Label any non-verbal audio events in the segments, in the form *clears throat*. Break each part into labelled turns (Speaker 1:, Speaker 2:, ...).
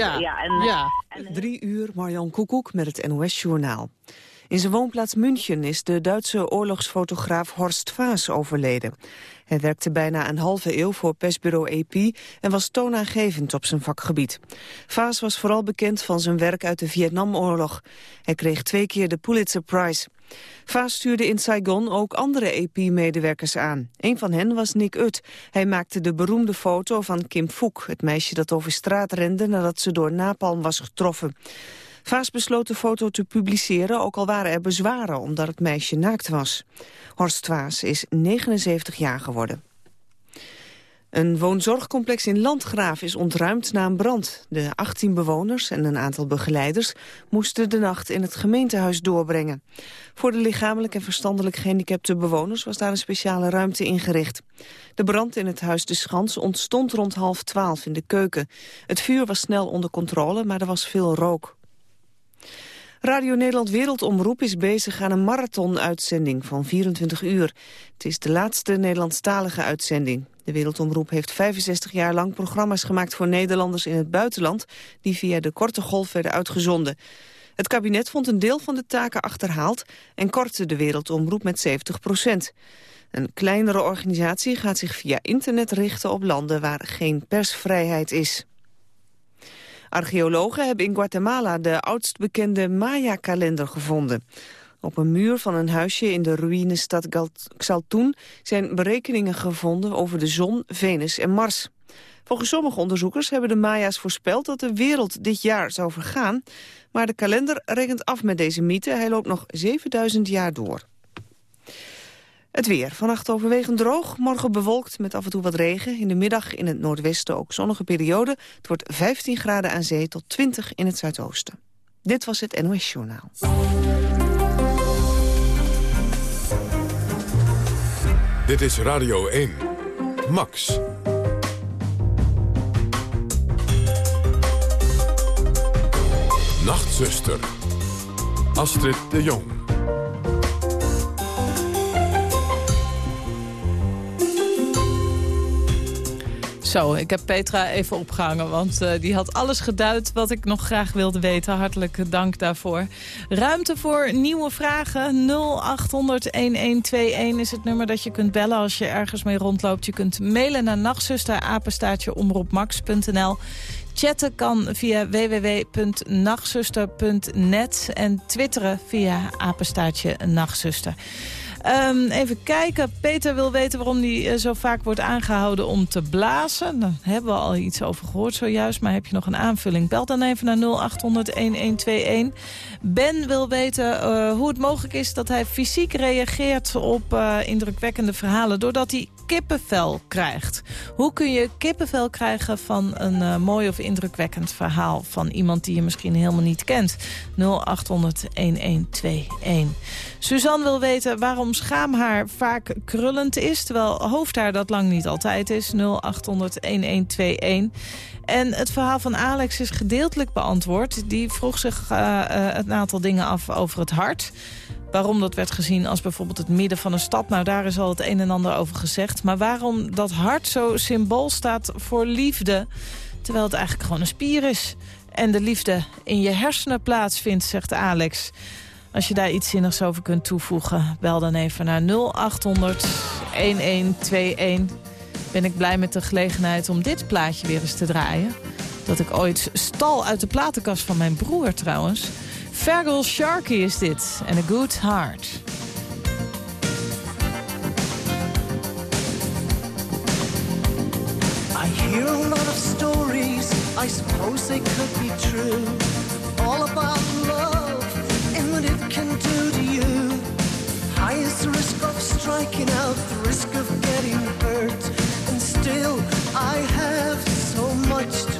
Speaker 1: Ja, ja, en, ja.
Speaker 2: En, Drie uur, Marjan Koekoek met het NOS-journaal. In zijn woonplaats München is de Duitse oorlogsfotograaf Horst Vaas overleden. Hij werkte bijna een halve eeuw voor persbureau EP en was toonaangevend op zijn vakgebied. Vaas was vooral bekend van zijn werk uit de Vietnamoorlog. Hij kreeg twee keer de Pulitzer Prize. Vaas stuurde in Saigon ook andere EP-medewerkers aan. Een van hen was Nick Ut. Hij maakte de beroemde foto van Kim Fook, het meisje dat over straat rende nadat ze door napalm was getroffen. Vaas besloot de foto te publiceren, ook al waren er bezwaren omdat het meisje naakt was. Horst Vaas is 79 jaar geworden. Een woonzorgcomplex in Landgraaf is ontruimd na een brand. De 18 bewoners en een aantal begeleiders moesten de nacht in het gemeentehuis doorbrengen. Voor de lichamelijk en verstandelijk gehandicapte bewoners was daar een speciale ruimte ingericht. De brand in het huis De Schans ontstond rond half twaalf in de keuken. Het vuur was snel onder controle, maar er was veel rook. Radio Nederland Wereldomroep is bezig aan een marathon-uitzending van 24 uur. Het is de laatste Nederlandstalige uitzending. De Wereldomroep heeft 65 jaar lang programma's gemaakt voor Nederlanders in het buitenland... die via de korte golf werden uitgezonden. Het kabinet vond een deel van de taken achterhaald... en kortte de Wereldomroep met 70 procent. Een kleinere organisatie gaat zich via internet richten op landen waar geen persvrijheid is. Archeologen hebben in Guatemala de oudst bekende Maya-kalender gevonden. Op een muur van een huisje in de ruïnestad Xaltun zijn berekeningen gevonden over de zon, Venus en Mars. Volgens sommige onderzoekers hebben de Maya's voorspeld dat de wereld dit jaar zou vergaan. Maar de kalender rekent af met deze mythe. Hij loopt nog 7000 jaar door. Het weer. Vannacht overwegend droog. Morgen bewolkt met af en toe wat regen. In de middag in het noordwesten ook zonnige periode. Het wordt 15 graden aan zee tot 20 in het zuidoosten. Dit was het NOS Journaal.
Speaker 3: Dit is Radio 1. Max. Nachtzuster. Astrid de Jong.
Speaker 1: Zo, ik heb Petra even opgehangen, want uh, die had alles geduid wat ik nog graag wilde weten. Hartelijk dank daarvoor. Ruimte voor nieuwe vragen. 0800-1121 is het nummer dat je kunt bellen als je ergens mee rondloopt. Je kunt mailen naar nachtzusterapenstaatjeomroepmax.nl. Chatten kan via www.nachtzuster.net en twitteren via apenstaatje nachtzuster. Um, even kijken. Peter wil weten waarom hij uh, zo vaak wordt aangehouden om te blazen. Daar hebben we al iets over gehoord zojuist. Maar heb je nog een aanvulling? Bel dan even naar 0800-1121. Ben wil weten uh, hoe het mogelijk is dat hij fysiek reageert op uh, indrukwekkende verhalen... doordat hij kippenvel krijgt. Hoe kun je kippenvel krijgen van een uh, mooi of indrukwekkend verhaal... van iemand die je misschien helemaal niet kent? 0800-1121. Suzanne wil weten waarom schaamhaar vaak krullend is... terwijl hoofdhaar dat lang niet altijd is. 0800-1121. En het verhaal van Alex is gedeeltelijk beantwoord. Die vroeg zich uh, uh, een aantal dingen af over het hart... Waarom dat werd gezien als bijvoorbeeld het midden van een stad. Nou, daar is al het een en ander over gezegd. Maar waarom dat hart zo symbool staat voor liefde... terwijl het eigenlijk gewoon een spier is. En de liefde in je hersenen plaatsvindt, zegt Alex. Als je daar iets zinnigs over kunt toevoegen, bel dan even naar 0800 1121. Ben ik blij met de gelegenheid om dit plaatje weer eens te draaien. Dat ik ooit stal uit de platenkast van mijn broer trouwens... Fergal Sharkey is dit. En A Good Heart.
Speaker 4: I hear a lot of stories, I suppose they could be true. All about love and what it can do to you. Risk of striking out, the risk of getting hurt. And still, I have so much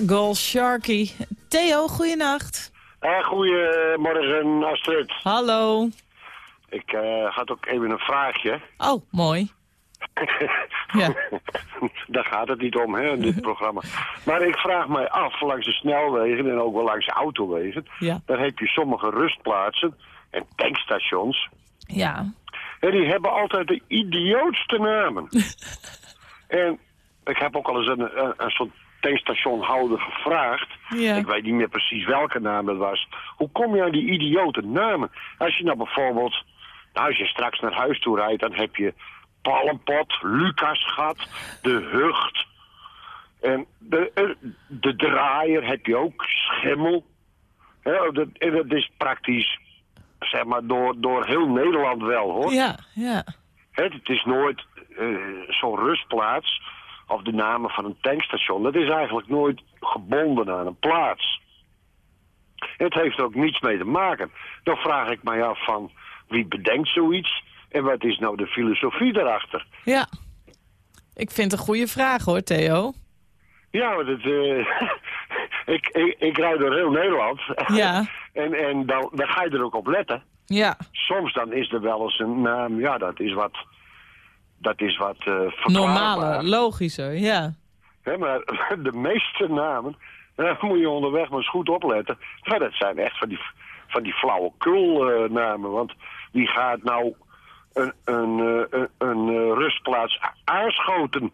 Speaker 1: Fargal Sharky. Theo, goeienacht.
Speaker 5: Uh, goedemorgen, Astrid.
Speaker 1: Hallo.
Speaker 5: Ik uh, had ook even een vraagje.
Speaker 1: Oh, mooi. *laughs* ja.
Speaker 5: Daar gaat het niet om, hè, in dit *laughs* programma. Maar ik vraag mij af, langs de snelwegen en ook wel langs de autowegen...
Speaker 1: Ja.
Speaker 5: daar heb je sommige rustplaatsen en tankstations...
Speaker 1: Ja.
Speaker 5: En die hebben altijd de idiootste namen. *laughs* en ik heb ook al eens een, een, een soort tankstationhouder gevraagd.
Speaker 1: Ja.
Speaker 5: Ik weet niet meer precies welke naam dat was. Hoe kom je aan die idiote namen? Als je nou bijvoorbeeld... Nou, als je straks naar huis toe rijdt, dan heb je Palmpot, Lucasgat, de Hucht. En de, de draaier heb je ook, Schimmel. Ja, dat, en dat is praktisch, zeg maar, door, door heel Nederland wel, hoor.
Speaker 1: Ja, ja.
Speaker 5: Het, het is nooit uh, zo'n rustplaats of de namen van een tankstation. Dat is eigenlijk nooit gebonden aan een plaats. Het heeft er ook niets mee te maken. Dan vraag ik mij af van wie bedenkt zoiets en wat is nou de filosofie daarachter?
Speaker 1: Ja, ik vind het een goede vraag hoor, Theo.
Speaker 5: Ja, maar dat, uh, ik, ik, ik rijd door heel Nederland.
Speaker 1: Ja. *laughs*
Speaker 5: en en dan, dan ga je er ook op letten.
Speaker 1: Ja.
Speaker 5: Soms dan is er wel eens een naam, ja, dat is wat, dat is wat uh,
Speaker 1: Normale, logischer, ja.
Speaker 5: He, maar *laughs* de meeste namen, daar *laughs* moet je onderweg maar eens goed opletten. Dat zijn echt van die, van die flauwekul uh, namen. Want wie gaat nou een, een, uh, een, een rustplaats aanschoten?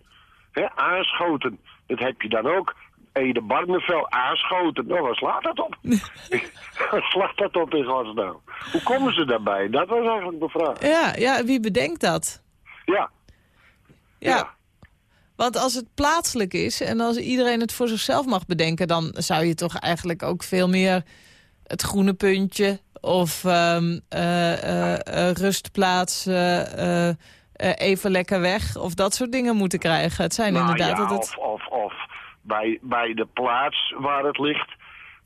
Speaker 5: He, aanschoten, dat heb je dan ook. Ede Barnevel, aanschoten. Nou, waar slaat dat op? *laughs* waar slaat dat op in godsnaam? Hoe komen ze daarbij? Dat was eigenlijk de vraag.
Speaker 1: Ja, ja wie bedenkt dat?
Speaker 5: Ja.
Speaker 1: Ja. Want als het plaatselijk is en als iedereen het voor zichzelf mag bedenken... dan zou je toch eigenlijk ook veel meer het groene puntje... of um, uh, uh, uh, rustplaats even lekker weg of dat soort dingen moeten krijgen. Het zijn
Speaker 5: nou,
Speaker 1: inderdaad...
Speaker 5: Ja,
Speaker 1: dat het...
Speaker 5: of, of, of bij, bij de plaats waar het ligt.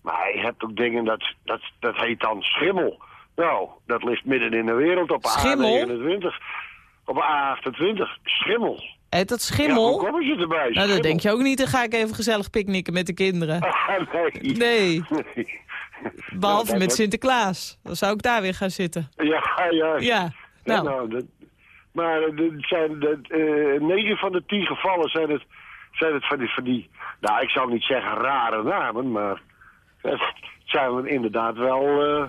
Speaker 5: Maar je hebt ook dingen, dat, dat, dat heet dan schimmel. Nou, dat ligt midden in de wereld op A29. Op A28, schimmel.
Speaker 1: Heet dat schimmel?
Speaker 5: Ja, hoe komen ze erbij?
Speaker 1: Nou, dat denk je ook niet. Dan ga ik even gezellig picknicken met de kinderen. *laughs*
Speaker 5: nee.
Speaker 1: Nee.
Speaker 5: nee.
Speaker 1: Behalve
Speaker 5: dat-
Speaker 1: met Sinterklaas. Dan zou ik daar weer gaan zitten.
Speaker 5: Ja, ja.
Speaker 1: Ja, nou.
Speaker 5: nou dat, maar het zijn dat, eh, negen van de tien gevallen zijn het, zijn het van, die, van die... Nou, ik zou niet zeggen rare namen, maar... *laughs* Het zijn inderdaad wel eh,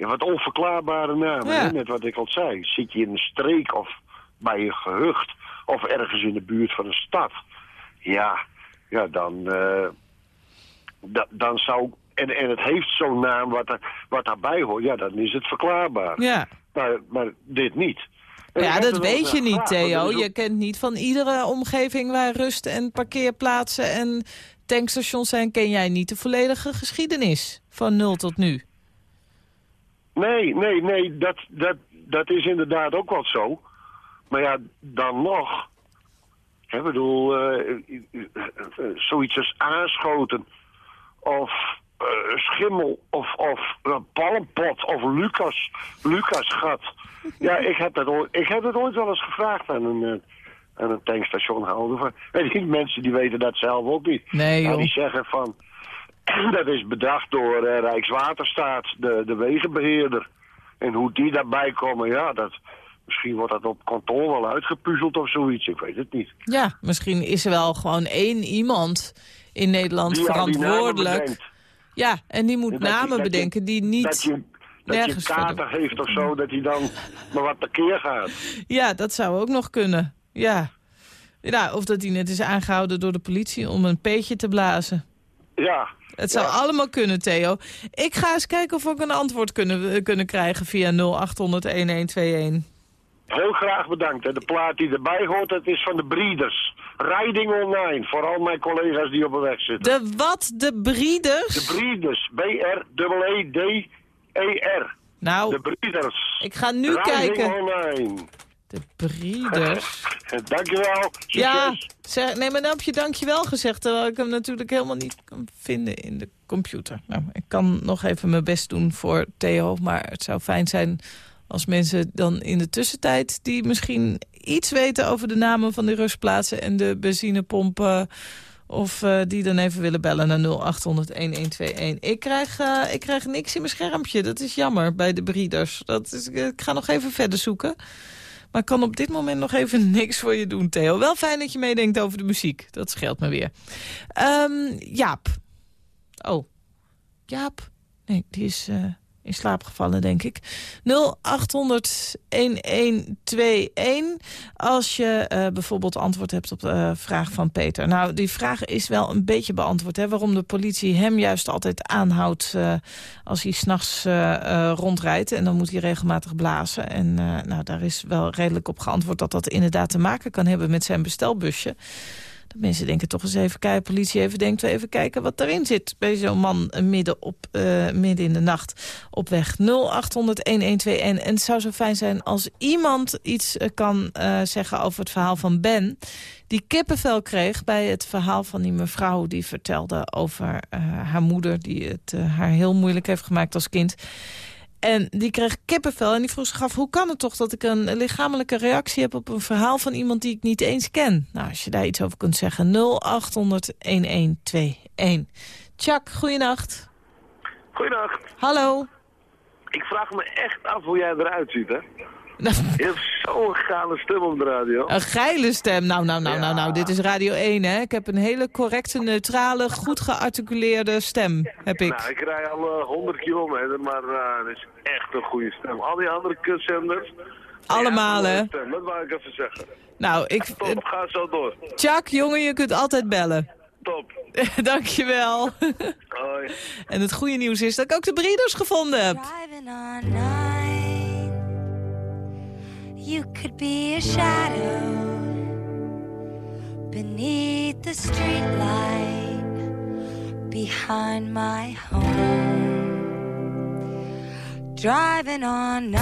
Speaker 5: ja, wat onverklaarbare namen.
Speaker 1: Ja.
Speaker 5: hè, Net wat ik al zei. Zit je in een streek of bij een gehucht... of ergens in de buurt van een stad... ja, ja dan... eh, da- dan zou... En, en het heeft zo'n naam wat, er, wat daarbij hoort, ja, dan is het verklaarbaar.
Speaker 1: Ja.
Speaker 5: Maar, maar dit niet. En
Speaker 1: Ja, dat weet je niet, Theo. Je kent niet van iedere omgeving waar rust en parkeerplaatsen en tankstations zijn... ken jij niet de volledige geschiedenis van nul tot nu.
Speaker 5: Nee, nee, nee, dat, dat, dat is inderdaad ook wel zo. Maar ja, dan nog. Ik bedoel, eh, eh, eh, zoiets als aanschoten. Of schimmel. Of, of eh, palmpot. Of Lucas, Lucasgat. Ja, ik heb, dat ooit, ik heb het ooit wel eens gevraagd aan een, aan een tankstationhouder. En *laughs* die mensen die weten dat zelf ook niet.
Speaker 1: Nee, joh.
Speaker 5: die zeggen van... *clears throat* Dat is bedacht door eh, Rijkswaterstaat, de, de wegenbeheerder. En hoe die daarbij komen, ja, dat, misschien wordt dat op kantoor wel uitgepuzzeld of zoiets. Ik weet het niet.
Speaker 1: Ja, misschien is er wel gewoon één iemand in Nederland
Speaker 5: Die
Speaker 1: verantwoordelijk. Ja, en die moet
Speaker 5: Dat
Speaker 1: namen
Speaker 5: je-
Speaker 1: bedenken die niet...
Speaker 5: Dat je, dat je kater heeft of zo, dat hij dan maar wat tekeer gaat.
Speaker 1: Ja, dat zou ook nog kunnen. Ja. ja. Of dat hij net is aangehouden door de politie om een peetje te blazen.
Speaker 5: Ja,
Speaker 1: Het zou
Speaker 5: Ja.
Speaker 1: allemaal kunnen, Theo. Ik ga eens kijken of we een antwoord kunnen, eh, kunnen krijgen via 0800-1121.
Speaker 5: heel graag bedankt. En de plaat die erbij hoort, dat is van de Breeders. Riding Online, voor al mijn collega's die op de weg zitten.
Speaker 1: De wat? De Breeders?
Speaker 5: De Breeders, B-R-E-E-D-E-R.
Speaker 1: Nou,
Speaker 5: De Breeders.
Speaker 1: ik ga nu
Speaker 5: Riding
Speaker 1: kijken.
Speaker 5: Online.
Speaker 1: De Breeders? *laughs*
Speaker 5: Dankjewel. Succes.
Speaker 1: Ja, zeg, nee, maar dan heb je dankjewel gezegd... terwijl ik hem natuurlijk helemaal niet kan vinden in de computer. Nou, ik kan nog even mijn best doen voor Theo... maar het zou fijn zijn als mensen dan in de tussentijd... die misschien iets weten over de namen van de rustplaatsen... en de benzinepompen Of eh, die dan even willen bellen naar 0800-1121. Ik, krijg, eh, ik krijg niks in mijn schermpje. Dat is jammer bij de breeders. Dat is, ik ga nog even verder zoeken. Maar kan op dit moment nog even *laughs* niks voor je doen, Theo. Wel fijn dat je meedenkt over de muziek. Dat scheelt me weer. Ehm, Jaap. Oh. Jaap? Nee, die is... eh, in slaap gevallen, denk ik. 0800-1121 als je eh, bijvoorbeeld antwoord hebt op de eh, vraag van Peter. Nou, die vraag is wel een beetje beantwoord. Hè, waarom de politie hem juist altijd aanhoudt eh, als hij s'nachts uh, rondrijdt. En dan moet hij regelmatig blazen. En nou, daar is wel redelijk op geantwoord dat dat inderdaad te maken kan hebben met zijn bestelbusje. Mensen denken toch eens even kijken, politie even denkt, even kijken wat erin zit. Bij zo'n man midden, op, uh, midden in de nacht op weg. 0800-1121. En het zou zo fijn zijn als iemand iets uh, kan zeggen over het verhaal van Ben. Die kippenvel kreeg bij het verhaal van die mevrouw die vertelde over haar moeder. Die het haar heel moeilijk heeft gemaakt als kind. En die kreeg kippenvel en die vroeg zich af... hoe kan het toch dat ik een lichamelijke reactie heb op een verhaal van iemand die ik niet eens ken? Nou, als je daar iets over kunt zeggen, 0800-1121. Chuck, goeienacht.
Speaker 6: Goeienacht.
Speaker 1: Hallo.
Speaker 6: Ik vraag me echt af hoe jij eruit ziet, hè? *laughs* Je hebt zo'n geile stem op de radio.
Speaker 1: Een geile stem. Nou, nou, nou,
Speaker 6: Ja.
Speaker 1: nou, nou. Dit is Radio 1, hè. Ik heb een hele correcte, neutrale, goed gearticuleerde stem, heb ik.
Speaker 6: Nou, ik rij al eh, 100 kilometer, maar eh dat is echt een goede stem. Al die andere kutzenders...
Speaker 1: Allemaal,
Speaker 6: ja,
Speaker 1: hè?
Speaker 6: stem, Dat wou ik even zeggen.
Speaker 1: Nou, ik...
Speaker 6: Top, ga zo door.
Speaker 1: Chuck, jongen, je kunt altijd bellen.
Speaker 6: Top. *laughs*
Speaker 1: Dankjewel.
Speaker 6: Hoi.
Speaker 1: en het goede nieuws is dat ik ook de breeders gevonden heb.
Speaker 7: You could be a shadow beneath the streetlight behind my home. Driving on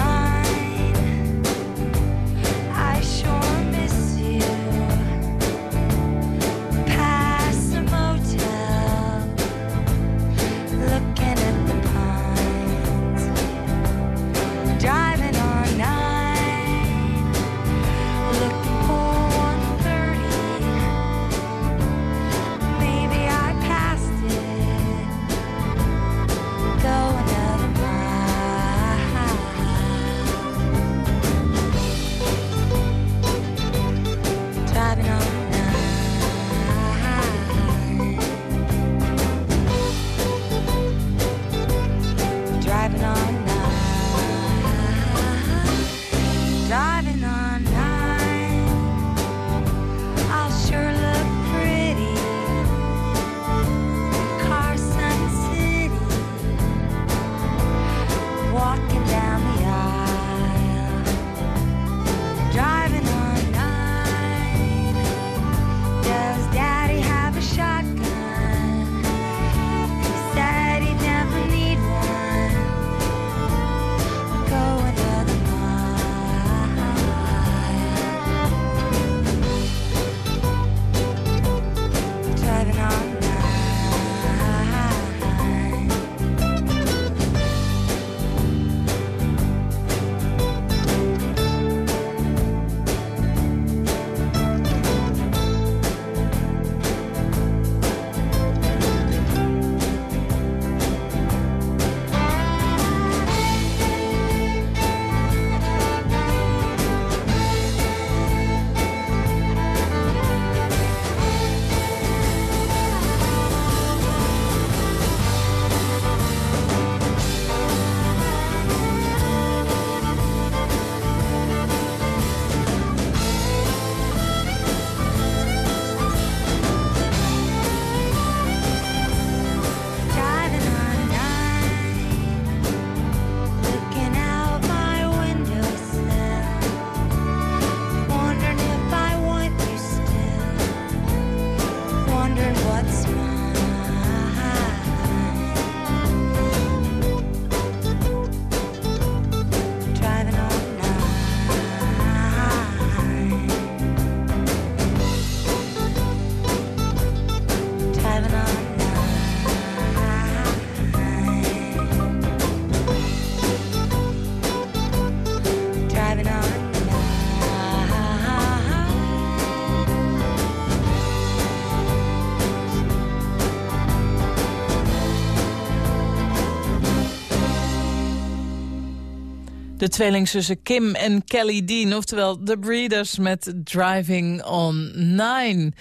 Speaker 1: De tweelingzussen Kim en Kelly Dean, oftewel The Breeders met Driving on 9.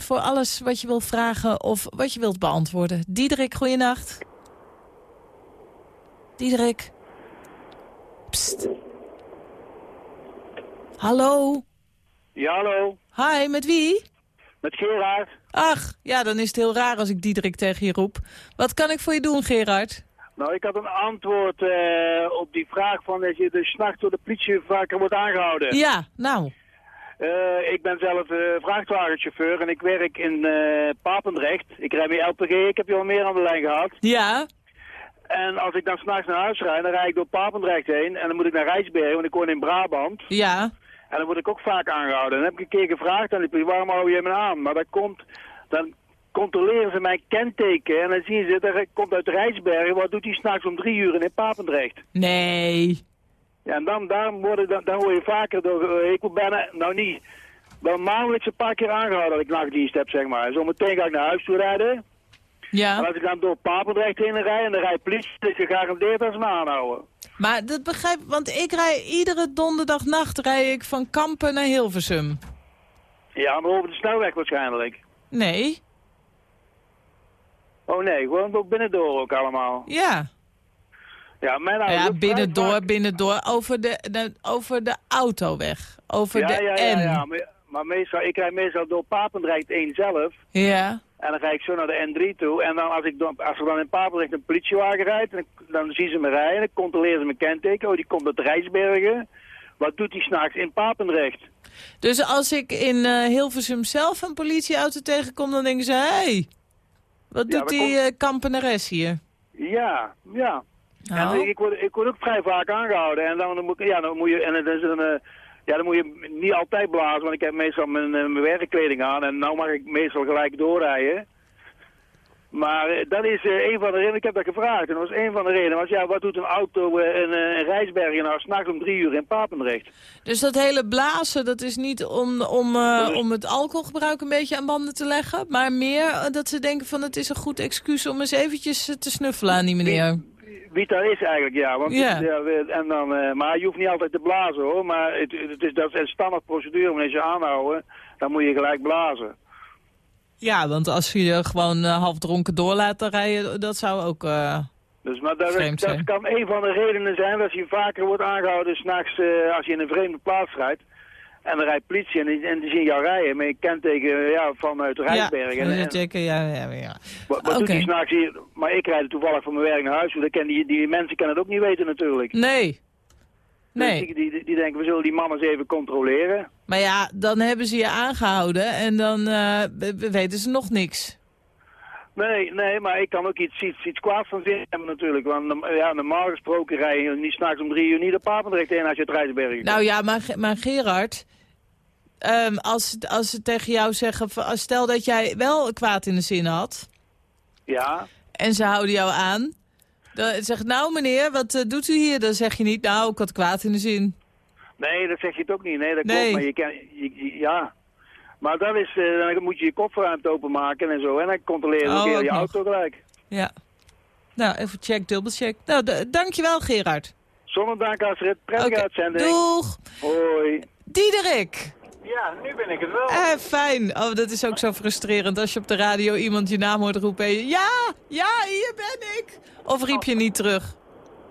Speaker 1: 0800-1121 voor alles wat je wilt vragen of wat je wilt beantwoorden. Diederik, goeienacht. Diederik. Psst. Hallo.
Speaker 6: Ja, hallo.
Speaker 1: Hi, met wie?
Speaker 6: Met Gerard.
Speaker 1: Ach, ja, dan is het heel raar als ik Diederik tegen je roep. Wat kan ik voor je doen, Gerard?
Speaker 6: Nou, ik had een antwoord eh, op die vraag van dat je de s'nachts door de politie vaker wordt aangehouden.
Speaker 1: Ja, nou.
Speaker 6: Eh, ik ben zelf eh, vrachtwagenchauffeur en ik werk in Papendrecht. Ik rij met LPG, ik heb je al meer aan de lijn gehad.
Speaker 1: Ja,
Speaker 6: En als ik dan s'nachts naar huis rijd, dan rijd ik door Papendrecht heen en dan moet ik naar Rijsbergen, want ik woon in Brabant.
Speaker 1: ja.
Speaker 6: En dan word ik ook vaak aangehouden. Dan heb ik een keer gevraagd aan de politie, waarom hou je me aan? Maar dat komt, dan controleren ze mijn kenteken en dan zien ze, dat komt uit Rijsbergen, wat doet hij s'nachts om drie uur in Papendrecht?
Speaker 1: Nee.
Speaker 6: Ja, en dan, dan, worden, dan, dan word je vaker door, eh, ik word bijna, nou niet, wel maandelijks een paar keer aangehouden dat ik nachtdienst heb, zeg maar. Zometeen ga ik naar huis toe rijden. En
Speaker 1: Ja,
Speaker 6: als ik dan door Papendrecht heen rijd en dan rijdt politie, is gegarandeerd ze me aanhouden.
Speaker 1: maar dat begrijp want ik rij iedere donderdagnacht rij ik van Kampen naar Hilversum.
Speaker 6: Ja, maar over de snelweg waarschijnlijk.
Speaker 1: Nee,
Speaker 6: Oh nee, gewoon ook binnendoor ook allemaal.
Speaker 1: ja.
Speaker 6: Ja, mijn
Speaker 1: Ja, binnendoor,
Speaker 6: vaak-
Speaker 1: binnendoor, over de, de, over de autoweg, over
Speaker 6: Ja,
Speaker 1: de
Speaker 6: ja, ja,
Speaker 1: N.
Speaker 6: ja, maar, maar meestal, ik rijd meestal door Papendrecht 1 zelf.
Speaker 1: Ja.
Speaker 6: En dan ga ik zo naar de N3 toe. En dan als, ik dan, als er dan in Papendrecht een politiewagen rijdt, dan, dan zien ze me rijden. Dan controleren ze mijn kenteken. Oh, die komt uit Rijsbergen. Wat doet die s'nachts in Papendrecht?
Speaker 1: Dus als ik in eh, Hilversum zelf een politieauto tegenkom, dan denken ze... Hé, hey, wat doet die eh, kampenares hier?
Speaker 6: Ja, ja.
Speaker 1: Nou.
Speaker 6: En ik word, ik word ook vrij vaak aangehouden. En dan, moet, ik- ja, dan moet je, en dan, is een, eh, ja, dan moet je niet altijd blazen, want ik heb meestal mijn, eh, mijn werkkleding aan. En nou mag ik meestal gelijk doorrijden. Maar eh, dat is eh, een van de redenen, ik heb dat gevraagd. En dat was een van de redenen. Want ja, wat doet een auto eh, in, eh, in Rijsbergen nou s'nachts om drie uur in Papendrecht?
Speaker 1: Dus dat hele blazen, dat is niet om, om, om het alcoholgebruik een beetje aan banden te leggen... maar meer dat ze denken van het is een goed excuus om eens eventjes te snuffelen aan die meneer.
Speaker 6: Wie dat is eigenlijk, ja. Want,
Speaker 1: Ja.
Speaker 6: en dan, maar je hoeft niet altijd te blazen hoor. Maar het, het is, dat is een standaard procedure. Wanneer ze aanhouden, dan moet je gelijk blazen.
Speaker 1: Ja, want als je je gewoon eh, half dronken doorlaat dan rijden, dat zou ook... eh,
Speaker 6: Dus, maar dat, kan een van de redenen zijn dat je vaker wordt aangehouden s'nachts eh als je in een vreemde plaats rijdt. En dan rijdt politie en die, en die zien jou rijden met je kenteken ja, vanuit Rijsbergen.
Speaker 1: Ja,
Speaker 6: en, en,
Speaker 1: checken, ja, ja, ja.
Speaker 6: wat wat doet die s'nachts hier? Maar ik rijd toevallig van mijn werk naar huis, want die, die mensen kunnen het ook niet weten natuurlijk.
Speaker 1: Nee.
Speaker 6: Dus
Speaker 1: Nee.
Speaker 6: die, die, die denken, we zullen die man eens even controleren.
Speaker 1: Maar ja, dan hebben ze je aangehouden en dan eh, we- we weten ze nog niks.
Speaker 6: Nee, nee, maar ik kan ook iets, iets, iets kwaads van zin hebben natuurlijk. Want ja, normaal gesproken rij je niet s'nachts om drie uur niet op Papendrecht heen als je het Rijsbergen.
Speaker 1: Nou ja, maar, maar Gerard, ehm, als, als ze tegen jou zeggen... stel dat jij wel kwaad in de zin had
Speaker 6: Ja,
Speaker 1: en ze houden jou aan... Dan zeg je, nou meneer, wat eh, doet u hier? Dan zeg je niet, nou, ik had kwaad in de zin.
Speaker 6: nee, dat zeg je het ook niet. Nee, dat
Speaker 1: Nee.
Speaker 6: klopt. Maar je kan, je, ja. Maar dat is, eh, dan moet je je kofferruimte openmaken en zo. En dan controleer je
Speaker 1: Oh,
Speaker 6: ook weer je
Speaker 1: nog.
Speaker 6: auto gelijk.
Speaker 1: Ja. Nou, even check, dubbelcheck. Nou, dankjewel Gerard.
Speaker 6: Zonder dank Astrid. Prettige
Speaker 1: Oké,
Speaker 6: uitzending.
Speaker 1: doeg.
Speaker 6: Hoi.
Speaker 1: Diederik.
Speaker 6: Ja, nu ben ik het wel.
Speaker 1: Eh, fijn. Oh, dat is ook zo frustrerend als je op de radio iemand je naam hoort roepen. en je, ja, ja, hier ben ik. Of riep je niet terug?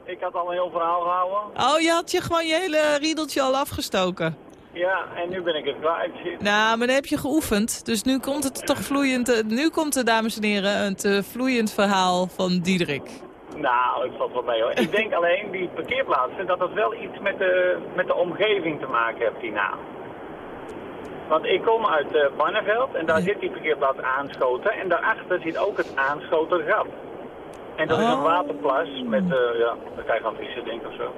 Speaker 8: Ik had al een heel verhaal gehouden.
Speaker 1: Oh, je had je gewoon je hele riedeltje al afgestoken.
Speaker 8: Ja, en nu ben ik het kwijt.
Speaker 1: Nou, maar dan heb je geoefend. Dus nu komt het toch vloeiend. eh, Nu komt het, dames en heren, het eh, vloeiend verhaal van Diederik.
Speaker 8: Nou, ik valt wel mee hoor. Ik denk alleen, die parkeerplaatsen, dat dat wel iets met de, met de omgeving te maken heeft, die naam. Want ik kom uit eh Barneveld en daar zit die parkeerplaats aanschoten. En daarachter zit ook het aanschoten gat. En dat is een
Speaker 1: Oh.
Speaker 8: waterplas met, eh ja, daar kan je gaan vissen denk ik of zo.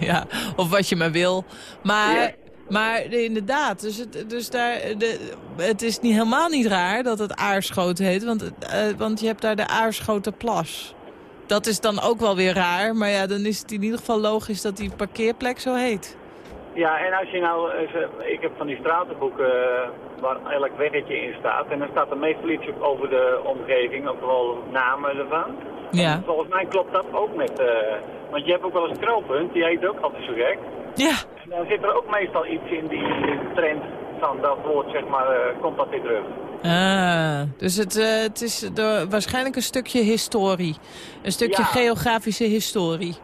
Speaker 8: *laughs*
Speaker 1: ja, of wat je maar wil. Maar, maar inderdaad, dus, het, dus daar, de, het is niet, helemaal niet raar dat het Aarschoten heet. Want, eh, want je hebt daar de Aarschotenplas. Dat is dan ook wel weer raar. Maar ja, dan is het in ieder geval logisch dat die parkeerplek zo heet.
Speaker 8: Ja, en als je nou, ik heb van die stratenboeken eh, waar elk weggetje in staat. En dan staat er meestal iets over de omgeving, ook wel namen ervan.
Speaker 1: Ja.
Speaker 8: Volgens mij klopt dat ook met, eh, want je hebt ook wel een knooppunt, die heet ook altijd zo gek.
Speaker 1: Ja,
Speaker 8: En dan zit er ook meestal iets in die trend van dat woord, zeg maar, eh, komt dat weer terug.
Speaker 1: Ah, dus het, het is de, waarschijnlijk een stukje historie. Een stukje
Speaker 8: Ja.
Speaker 1: geografische historie.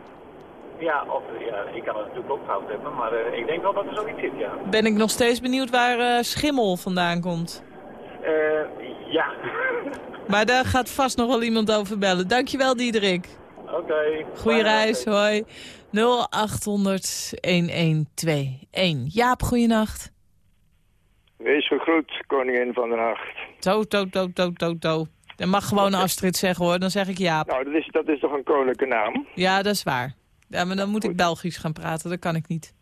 Speaker 8: Ja, of, ja, ik kan het natuurlijk ook fout hebben, maar eh, ik denk wel dat er zoiets zit, ja.
Speaker 1: Ben ik nog steeds benieuwd waar eh, Schimmel vandaan komt.
Speaker 8: Eh, ja. *laughs*
Speaker 1: Maar daar gaat vast nog wel iemand over bellen. Dankjewel, Diederik.
Speaker 8: Oké.
Speaker 1: Goeie reis, hoi. 0800-1121. Jaap, goeienacht.
Speaker 9: Wees gegroet, koningin van de nacht.
Speaker 1: To, to, to, to, to, to. Je mag gewoon Astrid zeggen hoor, dan zeg ik Jaap.
Speaker 9: Nou, dat is, dat is toch een koninklijke naam?
Speaker 1: Ja, dat is waar. Ja, maar dan moet ik Belgisch gaan praten, dat kan ik niet.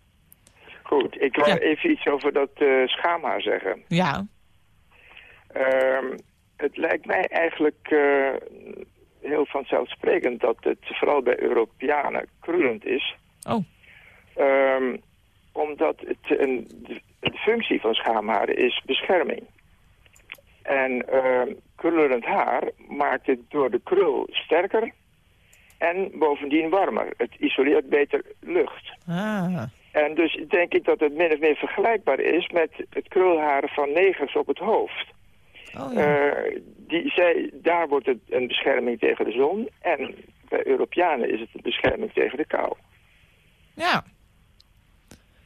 Speaker 9: Goed, ik wil
Speaker 1: Ja.
Speaker 9: even iets over dat eh schaamhaar zeggen.
Speaker 1: Ja,
Speaker 9: Ehm, het lijkt mij eigenlijk eh, heel vanzelfsprekend dat het vooral bij Europeanen krullend is.
Speaker 1: Oh.
Speaker 9: Ehm, omdat het een, de, functie van schaamharen is bescherming. En krullend haar maakt het door de krul sterker en bovendien warmer. Het isoleert beter lucht.
Speaker 1: ah.
Speaker 9: En dus denk ik dat het min of meer vergelijkbaar is met het krulharen van negers op het hoofd.
Speaker 1: Oh, ja.
Speaker 9: Eh, die, zij, daar wordt het een bescherming tegen de zon. En bij Europeanen is het een bescherming tegen de kou.
Speaker 1: ja.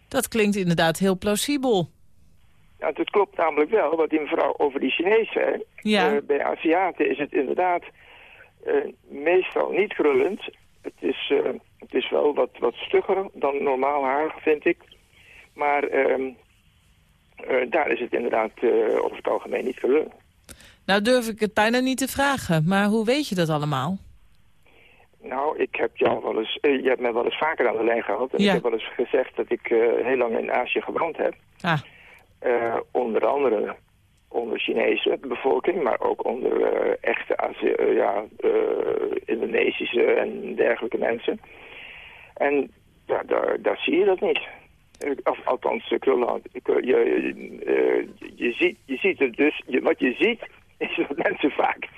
Speaker 1: Dat klinkt inderdaad heel plausibel.
Speaker 9: Nou, het klopt namelijk wel wat die mevrouw over die Chinees zei.
Speaker 1: Ja.
Speaker 9: Eh, bij Aziaten is het inderdaad meestal niet krullend. Het is, eh, het is wel wat, wat stugger dan normaal haar, vind ik. Maar ehm, eh, daar is het inderdaad eh, over het algemeen niet krullend.
Speaker 1: Nou durf ik het bijna niet te vragen, maar hoe weet je dat allemaal?
Speaker 9: Nou, ik heb jou wel eens, eh, je hebt mij wel eens vaker aan de lijn gehad. En
Speaker 1: Ja.
Speaker 9: ik heb wel eens gezegd dat ik eh, heel lang in Azië gewoond heb.
Speaker 1: Ah,
Speaker 9: Eh, onder andere onder Chinese bevolking, maar ook onder eh, echte Azi eh, ja, eh, Indonesische en dergelijke mensen. En ja, daar, daar zie je dat niet. Of althans, eh, Je, eh, je, ziet, je ziet het dus, je, wat je ziet is dat mensen vaak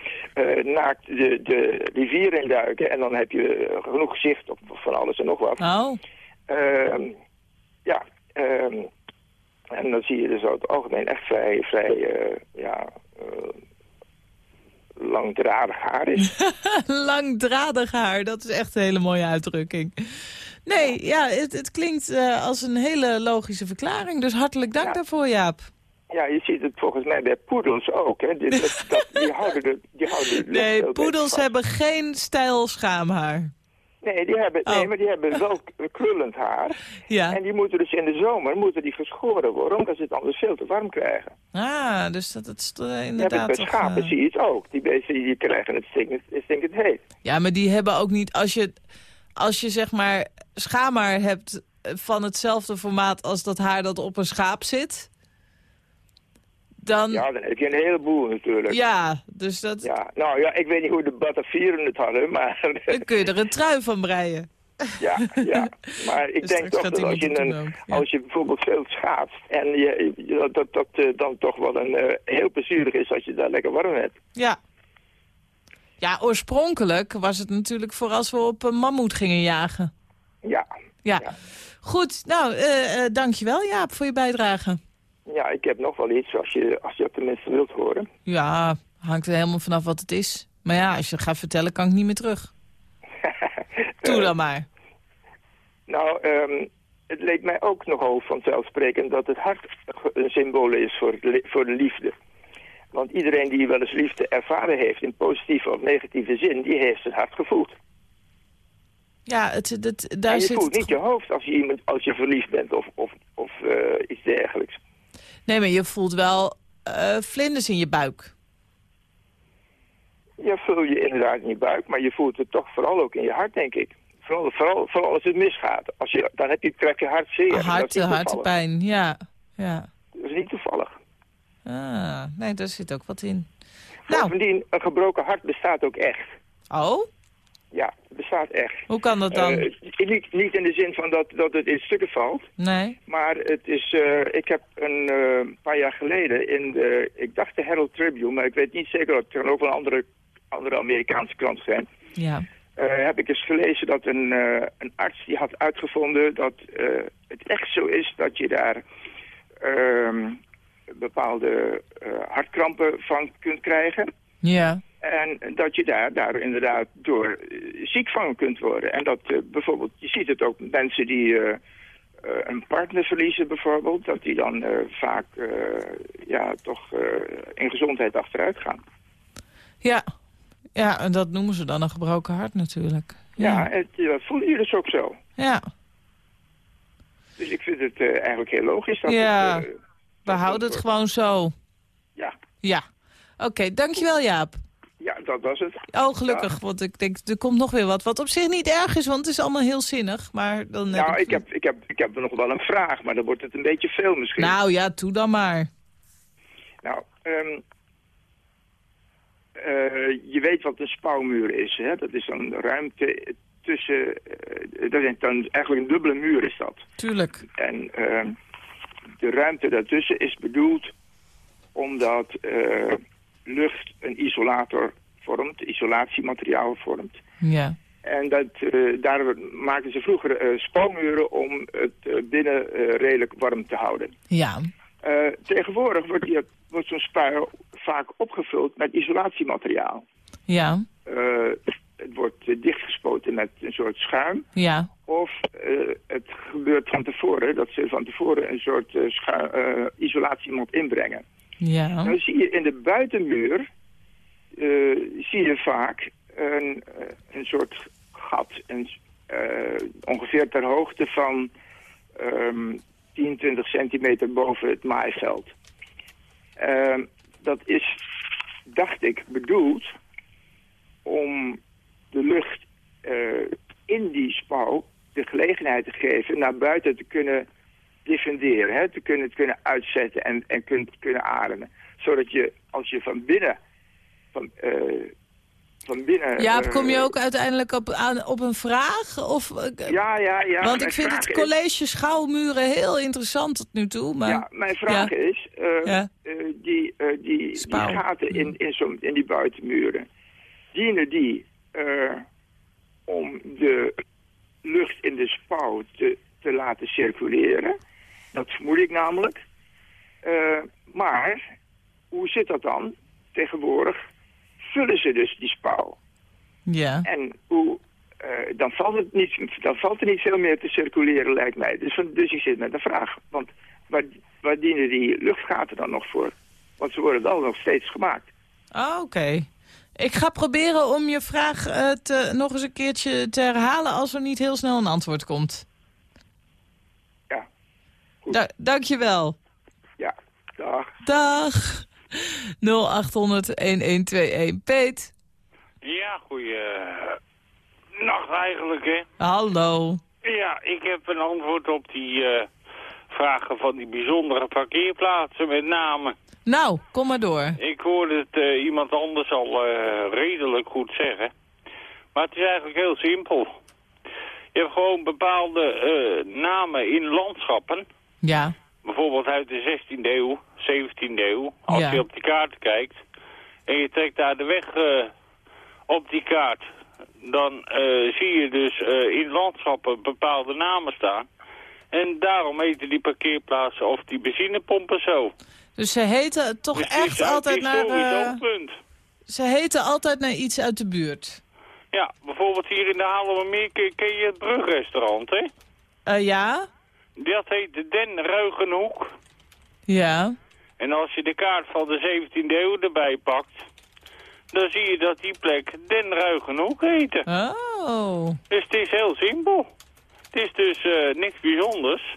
Speaker 9: naakt de, de rivier induiken en dan heb je genoeg zicht op van alles en nog wat.
Speaker 1: oh,
Speaker 9: Ehm, ja, ehm, en dan zie je dus over het algemeen echt vrij, vrij eh, ja, eh, langdradig haar is. *laughs*
Speaker 1: langdradig haar, dat is echt een hele mooie uitdrukking. Nee, ja, het, het klinkt eh, als een hele logische verklaring, dus hartelijk dank
Speaker 9: Ja.
Speaker 1: daarvoor, Jaap.
Speaker 9: ja, je ziet het volgens mij bij poedels ook. Hè. Die, dat, dat- die houden de, die houden de *laughs*
Speaker 1: Nee, poedels hebben geen stijl schaamhaar.
Speaker 9: Nee, die hebben,
Speaker 1: Oh.
Speaker 9: nee, maar die hebben wel *laughs* krullend haar.
Speaker 1: Ja.
Speaker 9: En die moeten dus in de zomer moeten die geschoren worden, omdat ze het anders veel te warm krijgen.
Speaker 1: Ah, dus dat, dat is
Speaker 9: het
Speaker 1: inderdaad
Speaker 9: bij schapen
Speaker 1: eh,
Speaker 9: zie je het ook. Die beesten die krijgen het stinkend, stinkend heet.
Speaker 1: Ja, maar die hebben ook niet... Als je, als je zeg maar schaamhaar hebt eh, van hetzelfde formaat als dat haar dat op een schaap zit... Dan, ja,
Speaker 9: Ja, dan heb je een heleboel natuurlijk.
Speaker 1: dus dat,
Speaker 9: Ja, nou ja, ik weet niet hoe de Batavieren het hadden, maar
Speaker 1: dan kun je er een trui van breien.
Speaker 9: ja, ja. Maar ik
Speaker 1: Dus *laughs*
Speaker 9: denk toch dat als je, een,
Speaker 1: ook, ja.
Speaker 9: als je bijvoorbeeld veel schaatst en je, je- dat dat eh, dan toch wel een eh, heel plezierig is als je daar lekker warm hebt.
Speaker 1: Ja. Ja, oorspronkelijk was het natuurlijk voor als we op een mammoet gingen jagen.
Speaker 9: Ja.
Speaker 1: Ja.
Speaker 9: Ja.
Speaker 1: Goed, nou, eh eh dankjewel Jaap voor je bijdrage.
Speaker 9: Ja, ik heb nog wel iets als je, als je dat tenminste wilt horen.
Speaker 1: Ja, hangt er helemaal vanaf wat het is. Maar ja, als je het gaat vertellen, kan ik niet meer terug. *laughs* Doe dan maar.
Speaker 9: Nou, ehm, het leek mij ook nogal vanzelfsprekend dat het hart een symbool is voor, voor de liefde. Want iedereen die wel eens liefde ervaren heeft in positieve of negatieve zin, die heeft het hart gevoeld.
Speaker 1: Ja, het, het, daar
Speaker 9: en je
Speaker 1: zit
Speaker 9: voelt niet je hoofd als je, iemand, als je verliefd bent of, of, of eh, iets dergelijks.
Speaker 1: Nee, maar je voelt wel eh, vlinders in je buik.
Speaker 9: Je voel je inderdaad in je buik, maar je voelt het toch vooral ook in je hart, denk ik. Vooral, vooral, vooral als het misgaat. Als je, dan heb je, krijg je hart zeer.
Speaker 1: Hart, hartepijn, ja. ja.
Speaker 9: dat is niet toevallig.
Speaker 1: Ah, nee, daar zit ook wat in. Nou,
Speaker 9: Bovendien, een gebroken hart bestaat ook echt.
Speaker 1: oh?
Speaker 9: Ja, het bestaat staat echt.
Speaker 1: Hoe kan dat dan?
Speaker 9: Eh, niet, niet in de zin van dat, dat het in stukken valt.
Speaker 1: nee?
Speaker 9: Maar het is, eh, ik heb een eh, paar jaar geleden in de, ik dacht de Herald Tribune, maar ik weet niet zeker, dat kan ook wel een andere, andere Amerikaanse krant zijn.
Speaker 1: Ja.
Speaker 9: Heb ik eens gelezen dat een, eh, een arts die had uitgevonden dat het echt zo is dat je daar ehm, bepaalde hartkrampen van kunt krijgen.
Speaker 1: Ja.
Speaker 9: En dat je daar, daar inderdaad door eh, ziek van kunt worden. En dat eh, bijvoorbeeld, je ziet het ook mensen die eh, een partner verliezen bijvoorbeeld, dat die dan vaak ja, toch in gezondheid achteruit gaan.
Speaker 1: Ja. Ja, en dat noemen ze dan een gebroken hart natuurlijk.
Speaker 9: Ja, het, eh, dat voelen jullie dus ook zo.
Speaker 1: Ja.
Speaker 9: Dus ik vind het eigenlijk heel logisch dat
Speaker 1: Ja.
Speaker 9: het...
Speaker 1: We houden het gewoon zo.
Speaker 9: ja,
Speaker 1: Ja. Oké, dankjewel Jaap.
Speaker 9: Ja, dat was het.
Speaker 1: Oh, gelukkig, want ik denk, er komt nog weer wat. Wat op zich niet erg is, want het is allemaal heel zinnig. Maar dan
Speaker 9: Nou, ik heb, ik, heb, ik heb nog wel een vraag, maar dan wordt het een beetje veel misschien.
Speaker 1: Nou ja, toe dan maar.
Speaker 9: Nou, ehm, eh, je weet wat een spouwmuur is, hè? Dat is dan ruimte tussen... eh, dat is dan eigenlijk een dubbele muur is dat.
Speaker 1: Tuurlijk.
Speaker 9: En ehm, de ruimte daartussen is bedoeld omdat eh, lucht een isolator vormt, isolatiemateriaal vormt.
Speaker 1: Ja.
Speaker 9: En dat, eh, daar maakten ze vroeger spouwmuren om het eh, binnen redelijk warm te houden.
Speaker 1: Ja.
Speaker 9: Tegenwoordig wordt, die- wordt zo'n spui vaak opgevuld met isolatiemateriaal.
Speaker 1: Ja.
Speaker 9: Het wordt dichtgespoten met een soort schuim.
Speaker 1: Ja.
Speaker 9: Of het gebeurt van tevoren, dat ze van tevoren een soort isolatiemot inbrengen.
Speaker 1: Ja.
Speaker 9: Zie je in de buitenmuur, eh, zie je vaak een, eh, een soort gat. Een, eh, ongeveer ter hoogte van ehm 10, 20 centimeter boven het maaiveld. Ehm, dat is, dacht ik, bedoeld om de lucht in die spouw de gelegenheid te geven naar buiten te kunnen diffunderen, hè, te kunnen, te kunnen uitzetten en, en kunt kunnen ademen. Zodat je, als je van binnen, van, eh, van binnen... Eh,
Speaker 1: kom je ook uiteindelijk op, aan, op een vraag? Of, eh,
Speaker 9: Ja, ja, ja.
Speaker 1: Want ik vind het
Speaker 9: is-
Speaker 1: college schouwmuren heel interessant tot nu toe. Maar...
Speaker 9: Ja, mijn vraag
Speaker 1: Ja.
Speaker 9: is, eh,
Speaker 1: Ja.
Speaker 9: eh, die, eh, die, gaten in, in, zo'n in die buitenmuren, dienen die eh, om de lucht in de spouw te, te laten circuleren? Dat vermoed ik namelijk. Eh, maar, hoe zit dat dan? Tegenwoordig vullen ze dus die spouw.
Speaker 1: Ja.
Speaker 9: En hoe, eh, dan, valt het niet, dan valt er niet veel meer te circuleren, lijkt mij. Dus, dus ik zit met een vraag. Want waar, waar dienen die luchtgaten dan nog voor? Want ze worden wel nog steeds gemaakt.
Speaker 1: Ah, Oké. Ik ga proberen om je vraag eh, te, nog eens een keertje te herhalen... als er niet heel snel een antwoord komt.
Speaker 9: Ja. Goed.
Speaker 1: Da dankjewel.
Speaker 9: Ja, dag.
Speaker 1: Dag. 0800-1121. Peet.
Speaker 10: Ja, goeie nacht eigenlijk, hè.
Speaker 1: Hallo.
Speaker 10: Ja, ik heb een antwoord op die eh, vragen van die bijzondere parkeerplaatsen met name.
Speaker 1: Nou, kom maar door.
Speaker 10: Ik hoorde het eh, iemand anders al eh, redelijk goed zeggen. Maar het is eigenlijk heel simpel. Je hebt gewoon bepaalde eh, namen in landschappen.
Speaker 1: Ja.
Speaker 10: Bijvoorbeeld uit de 16e eeuw, 17e eeuw. Als
Speaker 1: Ja.
Speaker 10: je op die kaart kijkt en je trekt daar de weg eh, op die kaart... dan eh, zie je dus eh, in landschappen bepaalde namen staan. En daarom heten die parkeerplaatsen of die benzinepompen zo.
Speaker 1: Dus ze heten toch
Speaker 10: Dus
Speaker 1: echt altijd naar...
Speaker 10: oogpunt.
Speaker 1: ze heten altijd naar iets uit de buurt.
Speaker 10: Ja, bijvoorbeeld hier in de Haarlemmermeer ken ken je het brugrestaurant, hè?
Speaker 1: Eh, ja?
Speaker 10: Dat heet de Den Ruigenhoek.
Speaker 1: Ja.
Speaker 10: En als je de kaart van de 17e eeuw erbij pakt, dan zie je dat die plek Den Ruigenhoek heette.
Speaker 1: Oh.
Speaker 10: Dus het is heel simpel. Het is dus eh, niks bijzonders.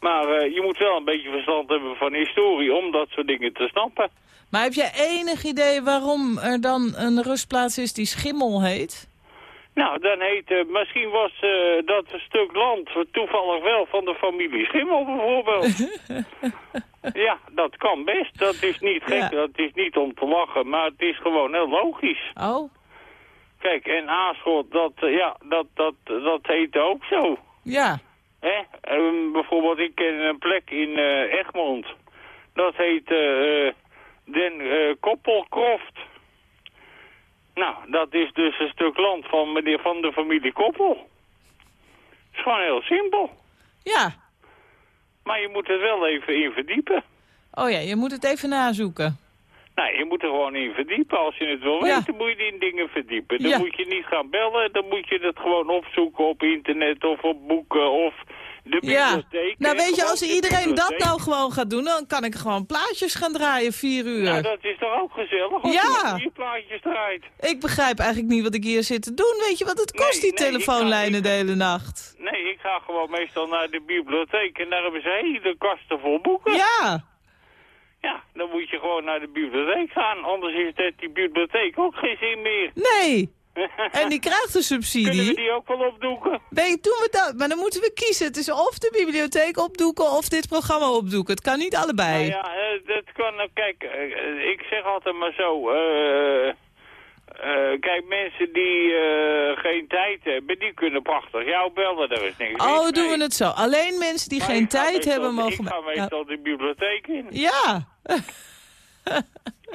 Speaker 10: Maar eh, je moet wel een beetje verstand hebben van historie om dat soort dingen te snappen.
Speaker 1: Maar heb jij enig idee waarom er dan een rustplaats is die Schimmel heet?
Speaker 10: Nou, dan heet, eh, misschien was eh, dat een stuk land toevallig wel van de familie Schimmel bijvoorbeeld. *laughs* ja, dat kan best. Dat is niet gek,
Speaker 1: Ja.
Speaker 10: dat is niet om te lachen, maar het is gewoon heel logisch.
Speaker 1: Oh.
Speaker 10: Kijk, en Aarschot, dat, eh, ja, dat, dat, dat heette ook zo.
Speaker 1: Ja.
Speaker 10: Hè? Ehm, bijvoorbeeld, ik ken een plek in Egmond. Dat heet Den Koppelkroft. Nou, dat is dus een stuk land van, meneer, van de familie Koppel. Het is gewoon heel simpel.
Speaker 1: Ja.
Speaker 10: Maar je moet er wel even in verdiepen.
Speaker 1: Oh ja, je moet het even nazoeken.
Speaker 10: Nou, je moet er gewoon in verdiepen. Als je het wil
Speaker 1: Ja.
Speaker 10: weten, moet je in dingen verdiepen. Dan
Speaker 1: Ja.
Speaker 10: moet je niet gaan bellen, dan moet je het gewoon opzoeken op internet of op boeken of de
Speaker 1: Ja.
Speaker 10: bibliotheek.
Speaker 1: Nou
Speaker 10: hè,
Speaker 1: weet je, als
Speaker 10: de
Speaker 1: iedereen dat nou gewoon gaat doen, dan kan ik gewoon plaatjes gaan draaien, vier uur.
Speaker 10: Nou, dat is toch ook gezellig als
Speaker 1: Ja.
Speaker 10: je plaatjes draait.
Speaker 1: Ik begrijp eigenlijk niet wat ik hier zit te doen. Weet je wat het kost,
Speaker 10: Nee,
Speaker 1: die
Speaker 10: nee,
Speaker 1: telefoonlijnen de hele nacht?
Speaker 10: Nee, ik ga gewoon meestal naar de bibliotheek en daar hebben ze hele kasten vol boeken.
Speaker 1: Ja.
Speaker 10: Ja, dan moet je gewoon naar de bibliotheek gaan, anders is het die bibliotheek ook geen zin meer.
Speaker 1: Nee. *laughs* En die krijgt een
Speaker 10: Kunnen we
Speaker 1: subsidie.
Speaker 10: die ook wel opdoeken?
Speaker 1: Je, doen we dat? Maar dan moeten we kiezen. Het is of de bibliotheek opdoeken of dit programma opdoeken. Het kan niet allebei.
Speaker 10: Nou ja, eh, dat kan, eh, kijk, eh, ik zeg altijd maar zo, eh, kijk, mensen die geen tijd hebben, die kunnen prachtig jou bellen, daar is niks
Speaker 1: oh, doen
Speaker 10: mee.
Speaker 1: we het zo. Alleen mensen die
Speaker 10: Maar
Speaker 1: geen tijd
Speaker 10: meestal-
Speaker 1: hebben mogen...
Speaker 10: Ik ga
Speaker 1: ma- Ja.
Speaker 10: meestal de bibliotheek in.
Speaker 1: Ja. *laughs*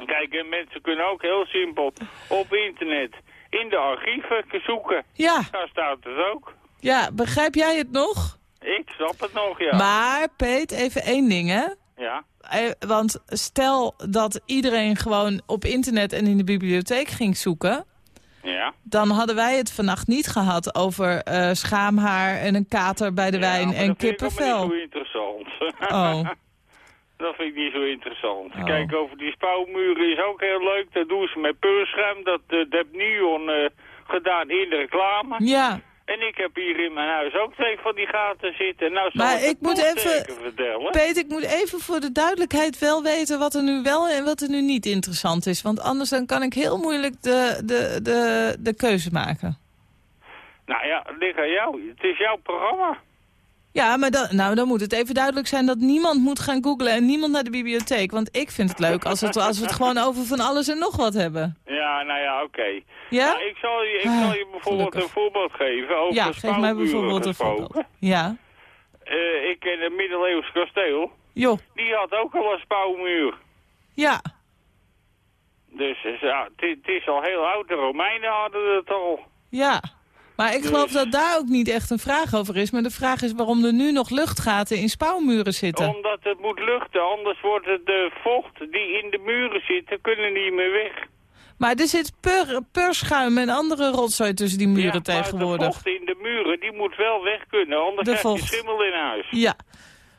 Speaker 10: Kijk, en mensen kunnen ook heel simpel op internet in de archieven zoeken.
Speaker 1: Ja.
Speaker 10: Daar staat het ook.
Speaker 1: Ja, begrijp jij het nog?
Speaker 10: Ik snap het nog, ja.
Speaker 1: Maar, Peet, even één ding, hè?
Speaker 10: Ja,
Speaker 1: Eh, Want stel dat iedereen gewoon op internet en in de bibliotheek ging zoeken...
Speaker 10: ja.
Speaker 1: dan hadden wij het vannacht niet gehad over eh, schaamhaar en een kater bij de
Speaker 10: Ja,
Speaker 1: wijn en
Speaker 10: dat vind ik
Speaker 1: kippenvel.
Speaker 10: niet zo interessant.
Speaker 1: Oh. *laughs*
Speaker 10: Dat vind ik niet zo interessant.
Speaker 1: Oh.
Speaker 10: Kijk, over die spouwmuren is ook heel leuk. Dat doen ze met peurschuim. Dat, dat heeft Nuon eh, gedaan in de reclame.
Speaker 1: Ja,
Speaker 10: En ik heb hier in mijn huis ook twee van die gaten zitten. Nou, zal
Speaker 1: Maar
Speaker 10: ik,
Speaker 1: moet even-
Speaker 10: vertellen.
Speaker 1: Peet, ik moet even voor de duidelijkheid wel weten wat er nu wel en wat er nu niet interessant is. Want anders dan kan ik heel moeilijk de, de, de, de keuze maken.
Speaker 10: Nou ja, ligt aan jou. Het is jouw programma.
Speaker 1: Ja, maar dan, nou, dan moet het even duidelijk zijn dat niemand moet gaan googlen en niemand naar de bibliotheek. Want ik vind het leuk als, het, als we het gewoon over van alles en nog wat hebben.
Speaker 10: Ja, nou ja, oké.
Speaker 1: Ja?
Speaker 10: Nou, ik zal je, ik zal je
Speaker 1: Ah,
Speaker 10: bijvoorbeeld
Speaker 1: gelukkig.
Speaker 10: een voorbeeld geven over
Speaker 1: Ja, geef mij bijvoorbeeld een voorbeeld. Ja.
Speaker 10: Eh, ik ken een middeleeuws kasteel.
Speaker 1: Joh,
Speaker 10: Die had ook al een spouwmuur.
Speaker 1: ja.
Speaker 10: Dus eh, ja, het het is al heel oud. De Romeinen hadden het al.
Speaker 1: Ja. Maar ik geloof
Speaker 10: Dus-
Speaker 1: dat daar ook niet echt een vraag over is. Maar de vraag is waarom er nu nog luchtgaten in spouwmuren zitten.
Speaker 10: Omdat het moet luchten, anders wordt het de vocht die in de muren zit, kunnen niet meer weg.
Speaker 1: Maar er zit pur, purschuim en andere rotzooi tussen die muren
Speaker 10: ja,
Speaker 1: tegenwoordig.
Speaker 10: de vocht in de muren, die moet wel weg kunnen, anders
Speaker 1: De
Speaker 10: krijg je schimmel in huis.
Speaker 1: Ja.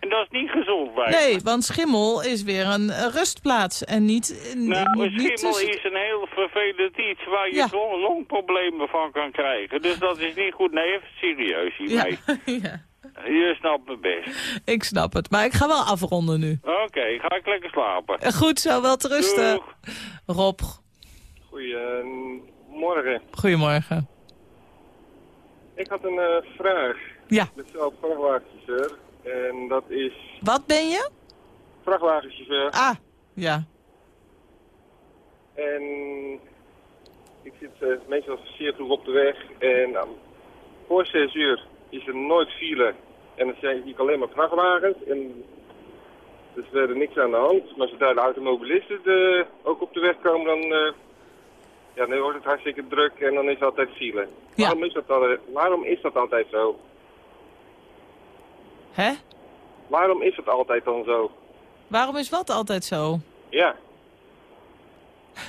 Speaker 10: En dat is niet gezond bij.
Speaker 1: Nee, want schimmel is weer een rustplaats en niet...
Speaker 10: Nou,
Speaker 1: niet,
Speaker 10: een
Speaker 1: niet
Speaker 10: schimmel
Speaker 1: tussen-
Speaker 10: is een heel vervelend iets waar je
Speaker 1: Ja.
Speaker 10: long- longproblemen van kan krijgen. Dus dat is niet goed. Nee, even serieus
Speaker 1: Ja,
Speaker 10: hiermee. *laughs*
Speaker 1: ja,
Speaker 10: Je snapt me best.
Speaker 1: ik snap het. Maar ik ga wel afronden nu.
Speaker 10: Oké, ga ik lekker slapen.
Speaker 1: Goed zo, wel te rusten.
Speaker 10: Doeg.
Speaker 1: Rob,
Speaker 11: Goedemorgen.
Speaker 1: goedemorgen.
Speaker 11: Ik had een eh, vraag.
Speaker 1: Ja.
Speaker 11: Ik ben zelf vrachtwagenchauffeur. En dat is
Speaker 1: Wat ben je?
Speaker 11: vrachtwagenchauffeur.
Speaker 1: Ah, ja.
Speaker 11: En ik zit eh, meestal zeer vroeg op de weg. En nou, voor 6 uur is er nooit file. En dan zie ik alleen maar vrachtwagens. En dus er is niks aan de hand. Maar zodra de automobilisten de, ook op de weg komen, dan, eh, ja, dan wordt het hartstikke druk en dan is er altijd file.
Speaker 1: Ja.
Speaker 11: Waarom, is dat al, waarom is dat altijd zo?
Speaker 1: Hè?
Speaker 11: Waarom is het altijd dan zo?
Speaker 1: Waarom is wat altijd zo?
Speaker 11: Ja, *laughs*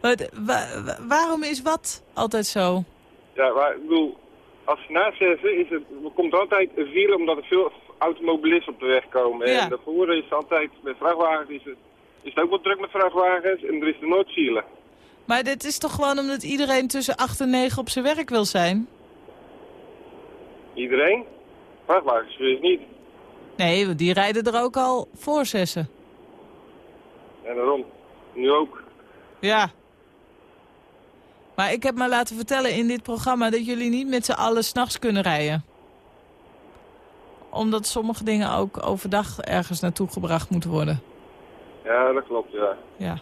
Speaker 1: Wat, wa- wa- waarom is wat altijd zo?
Speaker 11: ja maar ik bedoel, als na zessen is het, er komt altijd een file omdat er veel automobilisten op de weg komen.
Speaker 1: Ja.
Speaker 11: En daarvoor is het altijd met vrachtwagens, is het, is het ook wel druk met vrachtwagens en er is er nooit.
Speaker 1: Maar dit is toch gewoon omdat iedereen tussen 8 en 9 op zijn werk wil zijn?
Speaker 11: Iedereen? Vrachtwagens dus niet.
Speaker 1: Nee, want die rijden er ook al voor zessen.
Speaker 11: En daarom, nu ook.
Speaker 1: Ja. Maar ik heb me laten vertellen in dit programma dat jullie niet met z'n allen s'nachts kunnen rijden. Omdat sommige dingen ook overdag ergens naartoe gebracht moeten worden.
Speaker 11: Ja, dat klopt, ja.
Speaker 1: Ja.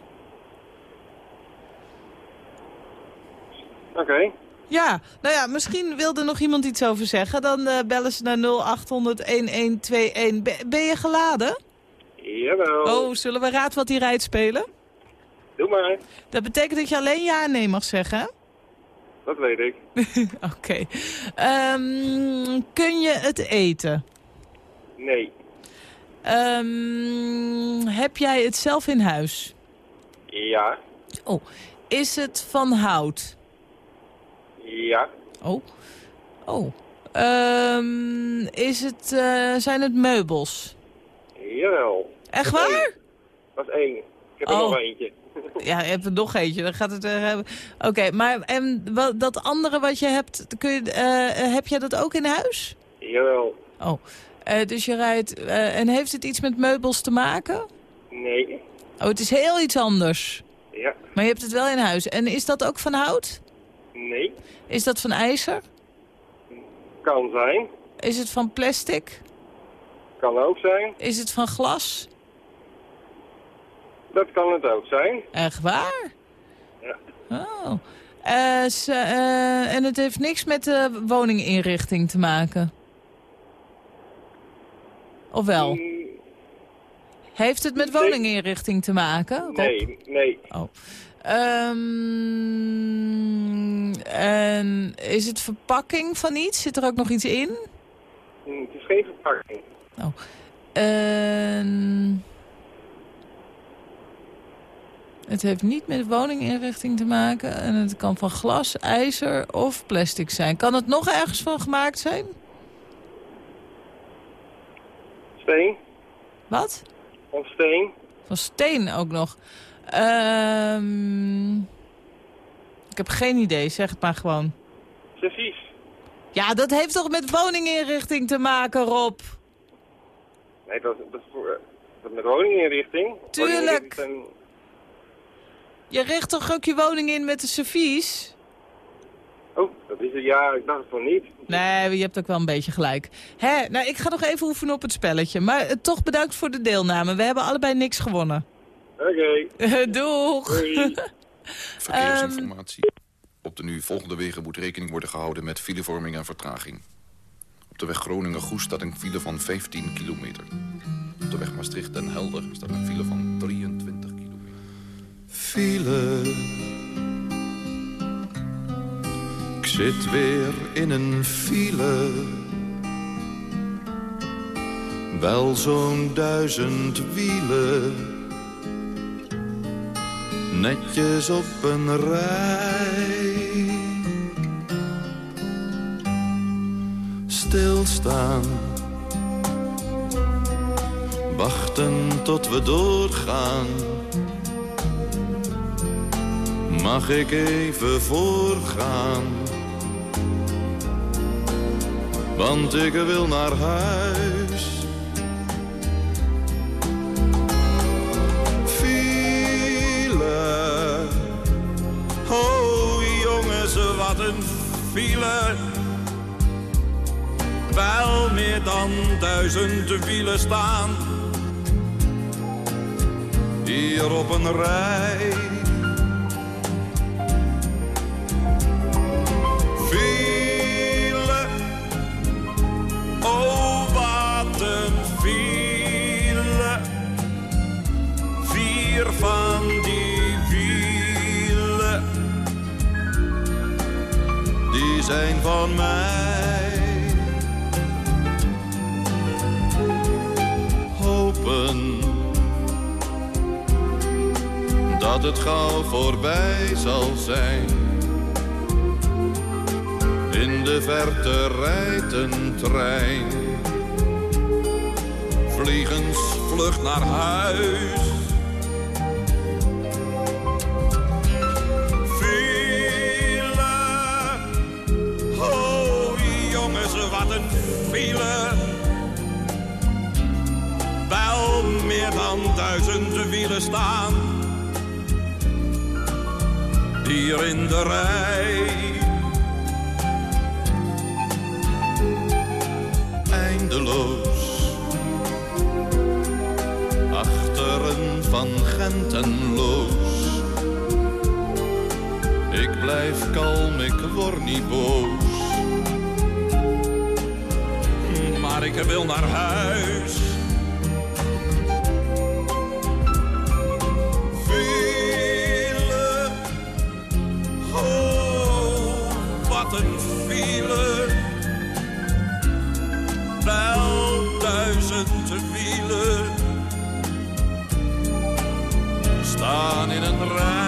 Speaker 11: Oké.
Speaker 1: Ja, nou ja, misschien wilde nog iemand iets over zeggen. Dan eh, bellen ze naar 0800-1121. Ben, ben je geladen?
Speaker 11: Jawel.
Speaker 1: Oh, zullen we Raad wat hij rijdt spelen?
Speaker 11: Doe maar.
Speaker 1: Dat betekent dat je alleen ja en nee mag zeggen, hè?
Speaker 11: Dat weet ik. *laughs*
Speaker 1: Oké. Ehm, kun je het eten?
Speaker 11: Nee.
Speaker 1: Ehm, heb jij het zelf in huis?
Speaker 11: Ja.
Speaker 1: Oh. Is het van hout?
Speaker 11: Ja.
Speaker 1: Oh. Oh. Ehm, is het, eh, zijn het meubels?
Speaker 11: Jawel.
Speaker 1: Echt
Speaker 11: Dat
Speaker 1: waar?
Speaker 11: één. Dat is één. Ik heb er
Speaker 1: Oh.
Speaker 11: nog eentje. *laughs*
Speaker 1: Ja, je hebt er nog eentje. Dan gaat het er hebben. Oké, maar en wat, dat andere wat je hebt, kun je, eh, heb jij dat ook in huis?
Speaker 11: Jawel.
Speaker 1: Oh. Eh, dus je rijdt... eh, en heeft het iets met meubels te maken?
Speaker 11: Nee.
Speaker 1: Oh, het is heel iets anders.
Speaker 11: Ja.
Speaker 1: Maar je hebt het wel in huis. En is dat ook van hout?
Speaker 11: Nee.
Speaker 1: Is dat van ijzer?
Speaker 11: Kan zijn.
Speaker 1: Is het van plastic?
Speaker 11: Kan ook zijn.
Speaker 1: Is het van glas?
Speaker 11: Dat kan het ook zijn.
Speaker 1: Echt waar?
Speaker 11: Ja.
Speaker 1: Oh. Eh, eh, en het heeft niks met de woninginrichting te maken? Of wel? Heeft het met woninginrichting te maken? Rob?
Speaker 11: Nee. Nee.
Speaker 1: Oh. Ehm, en is het verpakking van iets? Zit er ook nog iets in?
Speaker 11: Hm, Het is geen verpakking.
Speaker 1: Oh. En... Het heeft niet met woninginrichting te maken. En het kan van glas, ijzer of plastic zijn. Kan het nog ergens van gemaakt zijn?
Speaker 11: Steen.
Speaker 1: Wat?
Speaker 11: Van steen.
Speaker 1: Van steen ook nog. Ehm, ik heb geen idee, zeg het maar gewoon.
Speaker 11: Servies.
Speaker 1: Ja, dat heeft toch met woninginrichting te maken, Rob?
Speaker 11: Nee, dat, dat met woninginrichting.
Speaker 1: Tuurlijk.
Speaker 11: Woninginrichting
Speaker 1: Je richt toch ook je woning in met een servies?
Speaker 11: Oh, dat is het. Ja, ik dacht het van niet.
Speaker 1: Nee, je hebt ook wel een beetje gelijk. Hè, nou, ik ga nog even oefenen op het spelletje. Maar eh, toch bedankt voor de deelname. We hebben allebei niks gewonnen.
Speaker 11: Oké. *laughs*
Speaker 1: Doeg. *laughs*
Speaker 12: Verkeersinformatie. Op de nu volgende wegen moet rekening worden gehouden met filevorming en vertraging. Op de weg Groningen-Goes staat een file van 15 kilometer. Op de weg Maastricht-Den Helder staat een file van 23 kilometer.
Speaker 13: File. Ik zit weer in een file. Wel zo'n duizend wielen. Netjes op een rij. Stilstaan. Wachten tot we doorgaan. Mag ik even voorgaan? Want ik wil naar huis. Jongens, wat een file. Wel meer dan duizend wielen staan. Hier op een rij. File. Oh, wat een file. Zijn van mij. Hopen dat het gauw voorbij zal zijn. In de verte rijdt een trein. Vliegensvlucht naar huis. Een file. Wel meer dan duizenden wielen staan. Hier in de rij. eindeloos. Achteren van Gentenloos. Ik blijf kalm, ik word niet boos. Ik wil naar huis. File, oh, wat een file. Wel duizend wielen staan in een rij.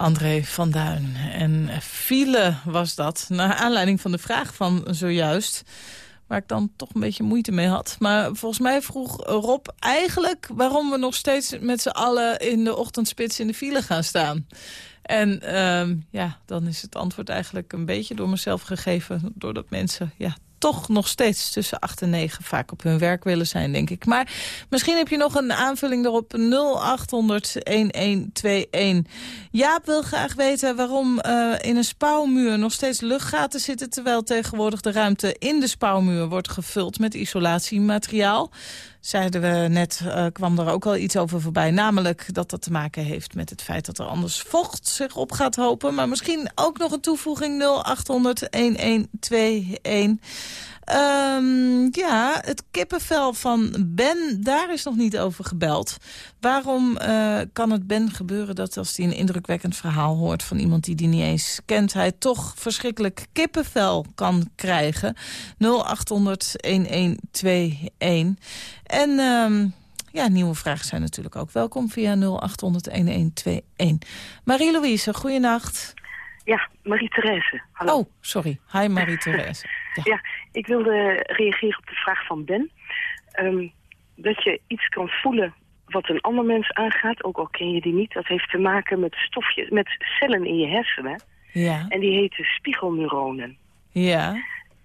Speaker 1: André van Duin. En file was dat, naar aanleiding van de vraag van zojuist... waar ik dan toch een beetje moeite mee had. Maar volgens mij vroeg Rob eigenlijk... waarom we nog steeds met z'n allen in de ochtendspits in de file gaan staan. En ehm, ja, dan is het antwoord eigenlijk een beetje door mezelf gegeven... doordat mensen ja, toch nog steeds tussen 8 en 9 vaak op hun werk willen zijn, denk ik. Maar misschien heb je nog een aanvulling erop 0800-1121. Jaap wil graag weten waarom eh, in een spouwmuur nog steeds luchtgaten zitten... terwijl tegenwoordig de ruimte in de spouwmuur wordt gevuld met isolatiemateriaal. Zeiden we net, eh, kwam er ook al iets over voorbij. Namelijk dat dat te maken heeft met het feit dat er anders vocht zich op gaat hopen. Maar misschien ook nog een toevoeging 0800-1121. Ehm, ja, het kippenvel van Ben, daar is nog niet over gebeld. Waarom eh, kan het Ben gebeuren dat als hij een indrukwekkend verhaal hoort... van iemand die die niet eens kent... hij toch verschrikkelijk kippenvel kan krijgen? 0800-1121. En ehm, ja, nieuwe vragen zijn natuurlijk ook welkom via 0800-1121. Marie-Louise, goeienacht.
Speaker 14: Ja, Marie-Therese. Hallo.
Speaker 1: Oh, sorry. Hi Marie-Therese. *laughs*
Speaker 14: Ja. Ik wilde reageren op de vraag van Ben. Ehm, dat je iets kan voelen wat een ander mens aangaat, ook al ken je die niet, dat heeft te maken met stofjes, met cellen in je hersenen.
Speaker 1: Ja.
Speaker 14: En die heten spiegelneuronen.
Speaker 1: Ja.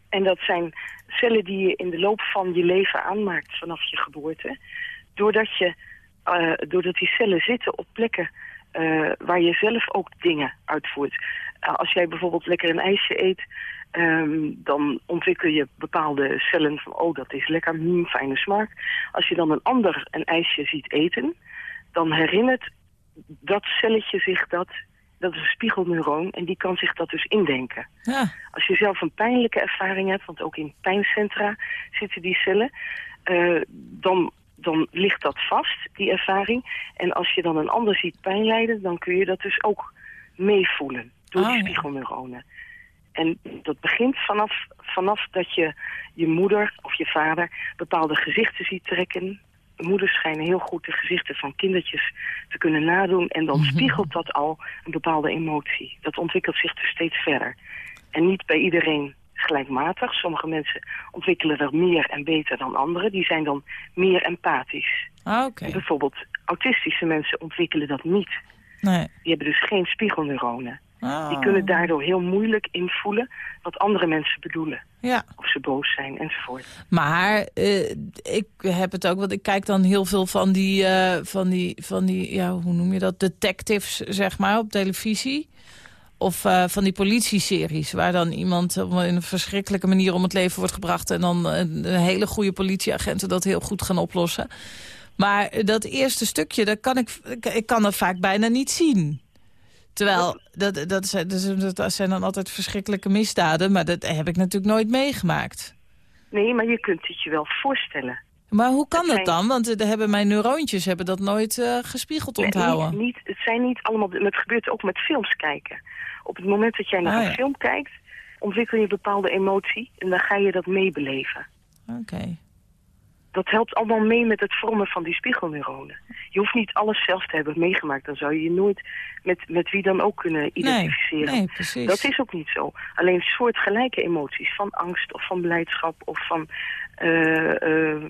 Speaker 14: En dat zijn cellen die je in de loop van je leven aanmaakt vanaf je geboorte. Doordat, je, eh, doordat die cellen zitten op plekken eh, waar je zelf ook dingen uitvoert. Uh, als jij bijvoorbeeld lekker een ijsje eet, ehm, dan ontwikkel je bepaalde cellen van, oh dat is lekker, mm, fijne smaak. Als je dan een ander een ijsje ziet eten, dan herinnert dat celletje zich dat, dat is een spiegelneuroon en die kan zich dat dus indenken.
Speaker 1: Ja.
Speaker 14: Als je zelf een pijnlijke ervaring hebt, want ook in pijncentra zitten die cellen, uh, dan, dan ligt dat vast, die ervaring. En als je dan een ander ziet pijn lijden, dan kun je dat dus ook meevoelen door
Speaker 1: Ah,
Speaker 14: die spiegelneuronen. En dat begint vanaf, vanaf dat je je moeder of je vader bepaalde gezichten ziet trekken. Moeders schijnen heel goed de gezichten van kindertjes te kunnen nadoen. En dan spiegelt dat al een bepaalde emotie. Dat ontwikkelt zich dus steeds verder. En niet bij iedereen gelijkmatig. Sommige mensen ontwikkelen er meer en beter dan anderen. Die zijn dan meer empathisch.
Speaker 1: Ah,
Speaker 14: bijvoorbeeld autistische mensen ontwikkelen dat niet.
Speaker 1: Nee.
Speaker 14: Die hebben dus geen spiegelneuronen.
Speaker 1: Ah.
Speaker 14: Die kunnen daardoor heel moeilijk invoelen wat andere mensen bedoelen.
Speaker 1: Ja.
Speaker 14: Of ze boos zijn enzovoort.
Speaker 1: Maar eh, ik heb het ook, want ik kijk dan heel veel van die, eh, van die, van die ja, hoe noem je dat, detectives, zeg maar, op televisie. Of eh, van die politieseries, waar dan iemand op een verschrikkelijke manier om het leven wordt gebracht... en dan een, een hele goede politieagenten dat heel goed gaan oplossen. Maar dat eerste stukje, dat kan ik, ik kan dat vaak bijna niet zien. Terwijl, dat, dat, zijn, dat zijn dan altijd verschrikkelijke misdaden... maar dat heb ik natuurlijk nooit meegemaakt.
Speaker 14: Nee, maar je kunt het je wel voorstellen.
Speaker 1: Maar hoe kan dat
Speaker 14: zijn-
Speaker 1: dan? Want eh, daar hebben mijn neuroontjes hebben dat nooit eh, gespiegeld onthouden.
Speaker 14: Nee, niet, het zijn niet allemaal... Het gebeurt ook met films kijken. Op het moment dat jij naar
Speaker 1: Ah,
Speaker 14: een
Speaker 1: ja.
Speaker 14: film kijkt... ontwikkel je een bepaalde emotie en dan ga je dat meebeleven.
Speaker 1: Oké.
Speaker 14: Dat helpt allemaal mee met het vormen van die spiegelneuronen. Je hoeft niet alles zelf te hebben meegemaakt. Dan zou je je nooit met, met wie dan ook kunnen identificeren.
Speaker 1: nee, precies.
Speaker 14: Dat is ook niet zo. Alleen soortgelijke emoties van angst of van blijdschap of van eh,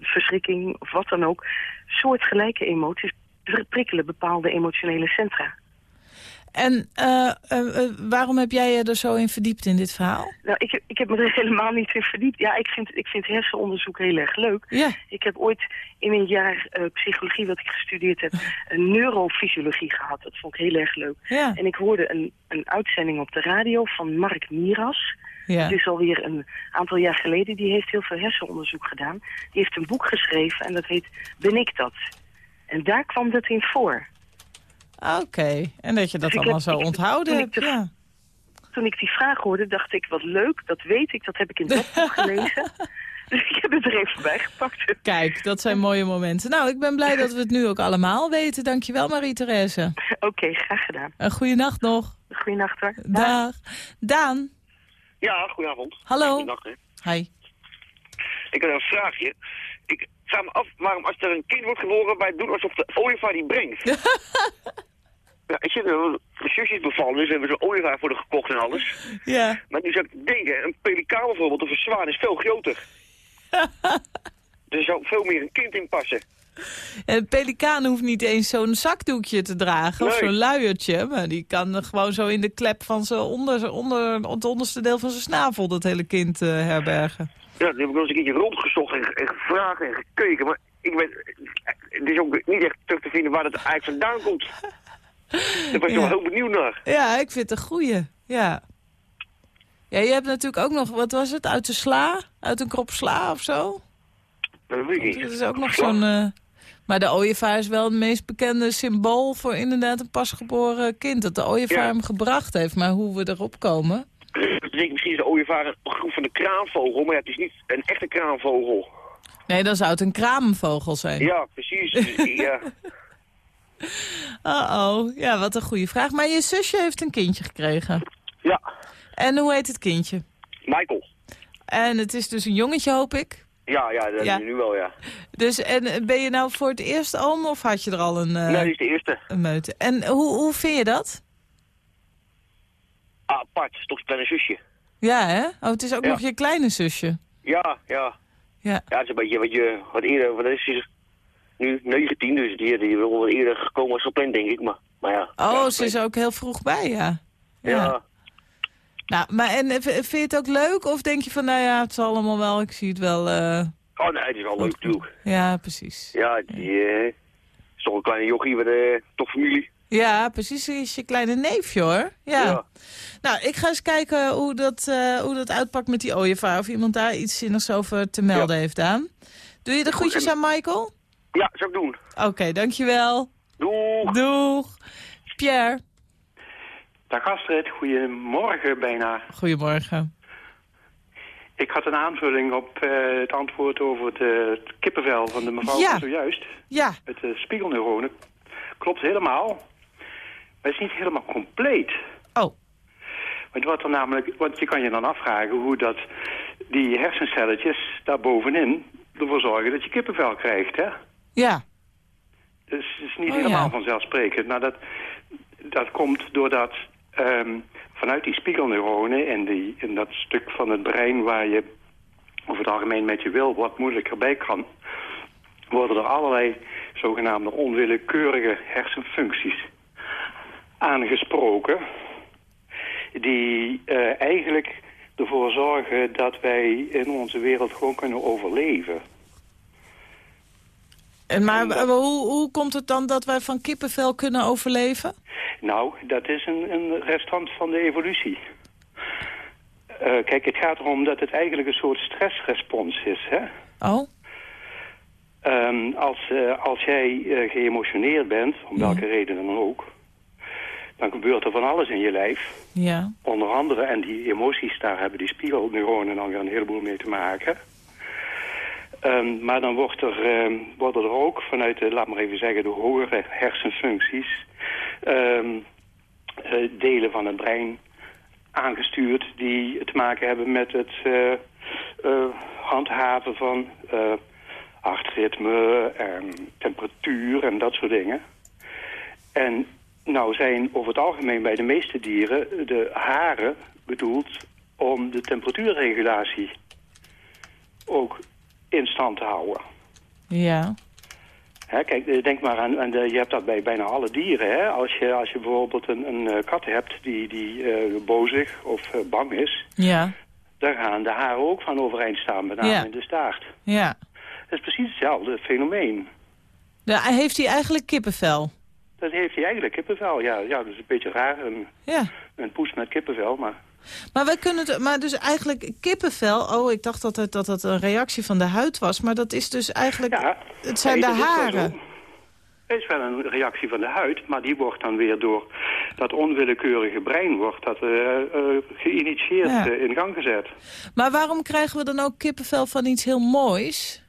Speaker 14: verschrikking of wat dan ook. Soortgelijke emoties prikkelen bepaalde emotionele centra.
Speaker 1: En eh, eh, eh, waarom heb jij je er zo in verdiept in dit verhaal?
Speaker 14: Nou, ik, ik heb me er *laughs* helemaal niet in verdiept. Ja, ik vind, ik vind hersenonderzoek heel erg leuk.
Speaker 1: Ja.
Speaker 14: Ik heb ooit in een jaar psychologie, wat ik gestudeerd heb, *laughs* een neurofysiologie gehad. Dat vond ik heel erg leuk.
Speaker 1: Ja.
Speaker 14: En ik hoorde een, een uitzending op de radio van Mark Miras.
Speaker 1: Ja.
Speaker 14: Het is alweer een aantal jaar geleden. Die heeft heel veel hersenonderzoek gedaan. Die heeft een boek geschreven en dat heet Ben ik dat? En daar kwam dat in voor.
Speaker 1: Oké, en dat je dat
Speaker 14: Dus
Speaker 1: allemaal
Speaker 14: heb-
Speaker 1: zo onthouden
Speaker 14: toen
Speaker 1: hebt. Ja.
Speaker 14: Toen ik die vraag hoorde, dacht ik, wat leuk, dat weet ik, dat heb ik in dat boek *laughs* gelezen. Dus *laughs* ik heb het er even bij gepakt.
Speaker 1: Kijk, dat zijn mooie momenten. Nou, ik ben blij *laughs* dat we het nu ook allemaal weten. Dankjewel, Marie-Therese.
Speaker 14: Oké, graag gedaan.
Speaker 1: Een goede nacht nog.
Speaker 14: Goeienacht hoor.
Speaker 1: Dag. Daan.
Speaker 15: Ja, goedenavond.
Speaker 1: Hallo.
Speaker 15: Goedendag, hè.
Speaker 1: Hi.
Speaker 15: Ik heb een vraagje. Ik vraag me af waarom als er een kind wordt geboren wij doen alsof de ooievaar die brengt. *laughs* ja, ik zit er, zusje is bevallen, dus we hebben zo'n ooievaar voor de gekocht en alles. *laughs*
Speaker 1: Ja.
Speaker 15: Maar nu zou ik denken, een pelikaan bijvoorbeeld, of een zwaan is veel groter. *laughs* er zou veel meer een kind in passen.
Speaker 1: Een pelikaan hoeft niet eens zo'n zakdoekje te dragen of zo'n luiertje. Maar die kan gewoon zo in de klep van zijn onder, onder, het onderste deel van zijn snavel dat hele kind eh, herbergen.
Speaker 15: Ja, dat heb ik wel eens een keertje rondgezocht en, en gevraagd en gekeken. Maar ik weet, het is ook niet echt terug te vinden waar het eigenlijk vandaan komt. *laughs* Daar was ik
Speaker 1: Ja.
Speaker 15: wel heel benieuwd naar.
Speaker 1: Ja, ik vind het een goeie. Ja. Ja, je hebt natuurlijk ook nog, wat was het, uit de sla? Uit een krop sla of zo?
Speaker 15: Dat weet ik niet.
Speaker 1: Dat is ook nog zo'n... eh, maar de ooievaar is wel het meest bekende symbool voor inderdaad een pasgeboren kind. Dat de ooievaar
Speaker 15: Ja.
Speaker 1: hem gebracht heeft. Maar hoe we erop komen...
Speaker 15: Ik denk misschien is de ooievaar een groep van de kraanvogel, maar ja, het is niet een echte kraanvogel.
Speaker 1: Nee, dan zou het een kraamvogel zijn.
Speaker 15: Ja, precies. ja. *laughs*
Speaker 1: Uh-oh. Ja, wat een goede vraag. Maar je zusje heeft een kindje gekregen.
Speaker 15: Ja.
Speaker 1: En hoe heet het kindje?
Speaker 15: Michael.
Speaker 1: En het is dus een jongetje, hoop ik.
Speaker 15: Ja, ja, dat
Speaker 1: Ja.
Speaker 15: is nu wel, ja.
Speaker 1: Dus en ben je nou voor het eerst oom of had je er al een, eh,
Speaker 15: Nee, die is de eerste.
Speaker 1: een meute? En hoe, hoe vind je dat?
Speaker 15: Ah, apart, het is toch een kleine zusje.
Speaker 1: Ja, hè? Oh, het is ook
Speaker 15: Ja.
Speaker 1: nog je kleine zusje.
Speaker 15: Ja, ja.
Speaker 1: Ja.
Speaker 15: Ja, het is een beetje wat je, wat eerder, wat is ze nu 19, dus die, die wil wel eerder gekomen als gepland, denk ik, maar, maar ja.
Speaker 1: Oh, ze is ook heel vroeg bij, ja.
Speaker 15: Ja.
Speaker 1: Nou, maar en eh, v- vind je het ook leuk? Of denk je van, nou ja, het zal allemaal wel, ik zie het wel... eh,
Speaker 15: Oh nee, het is wel leuk natuurlijk.
Speaker 1: Ja, precies.
Speaker 15: Ja, die eh, is toch een kleine jochie, wat, eh, toch familie.
Speaker 1: Ja, precies. Is je kleine neefje, hoor. Ja.
Speaker 15: Ja.
Speaker 1: Nou, ik ga eens kijken hoe dat, eh, hoe dat uitpakt met die ooievaar. Of iemand daar iets zinnigs over te melden heeft aan. Doe je de groetjes aan Michael?
Speaker 15: Ja, zou ik doen.
Speaker 1: Oké, dankjewel.
Speaker 15: Doeg.
Speaker 1: Doeg. Pierre.
Speaker 16: Dag Astrid, goedemorgen bijna.
Speaker 1: Goedemorgen.
Speaker 16: Ik had een aanvulling op eh, het antwoord over het, eh, het kippenvel van de mevrouw
Speaker 1: Ja.
Speaker 16: van zojuist.
Speaker 1: Ja.
Speaker 16: Het eh, spiegelneuronen. Klopt helemaal. Maar het is niet helemaal compleet.
Speaker 1: Oh.
Speaker 16: Want, wat er namelijk, want je kan je dan afvragen hoe dat die hersencelletjes daar bovenin ervoor zorgen dat je kippenvel krijgt, hè?
Speaker 1: Ja.
Speaker 16: Dus het is niet
Speaker 1: Oh,
Speaker 16: helemaal
Speaker 1: ja.
Speaker 16: vanzelfsprekend. Nou, dat, dat komt doordat ehm, vanuit die spiegelneuronen en, die, en dat stuk van het brein waar je over het algemeen met je wil wat moeilijker bij kan, worden er allerlei zogenaamde onwillekeurige hersenfuncties aangesproken die eh, eigenlijk ervoor zorgen dat wij in onze wereld gewoon kunnen overleven.
Speaker 1: En maar hoe, hoe komt het dan dat wij van kippenvel kunnen overleven?
Speaker 16: Nou, dat is een, een restant van de evolutie. Eh, kijk, het gaat erom dat het eigenlijk een soort stressrespons is. Hè?
Speaker 1: Oh?
Speaker 16: Ehm, als, eh, als jij eh, geëmotioneerd bent, om welke reden dan ook... dan gebeurt er van alles in je lijf.
Speaker 1: Ja.
Speaker 16: Onder andere, en die emoties, daar hebben die spiegelneuronen dan weer een heleboel mee te maken. Ehm, maar dan wordt er, ehm, worden er ook vanuit, de, laat maar even zeggen, de hogere hersenfuncties... ehm, eh, delen van het brein aangestuurd die te maken hebben met het eh, eh, handhaven van hartritme en temperatuur en dat soort dingen. En nou zijn over het algemeen bij de meeste dieren de haren bedoeld om de temperatuurregulatie ook in stand te houden.
Speaker 1: Ja.
Speaker 16: Hè, kijk, eh, denk maar aan, aan de, je hebt dat bij bijna alle dieren. Hè? Als, je, als je bijvoorbeeld een, een eh, kat hebt die, die eh, bozig of bang is...
Speaker 1: Ja,
Speaker 16: daar gaan de haren ook van overeind staan, met name
Speaker 1: Ja.
Speaker 16: in de staart.
Speaker 1: ja.
Speaker 16: Dat is precies hetzelfde fenomeen.
Speaker 1: ja. Heeft hij eigenlijk kippenvel?
Speaker 16: Dat heeft hij eigenlijk kippenvel. Ja, ja dat is een beetje raar. Een,
Speaker 1: Ja.
Speaker 16: een poes met kippenvel, maar...
Speaker 1: Maar wij kunnen het, maar dus eigenlijk kippenvel. Oh, ik dacht dat het, dat het een reactie van de huid was, maar dat is dus eigenlijk. het zijn
Speaker 16: Nee,
Speaker 1: de haren.
Speaker 16: Het is wel een reactie van de huid, maar die wordt dan weer door dat onwillekeurige brein wordt dat eh, geïnitieerd
Speaker 1: Ja.
Speaker 16: eh, in gang gezet.
Speaker 1: Maar waarom krijgen we dan ook kippenvel van iets heel moois?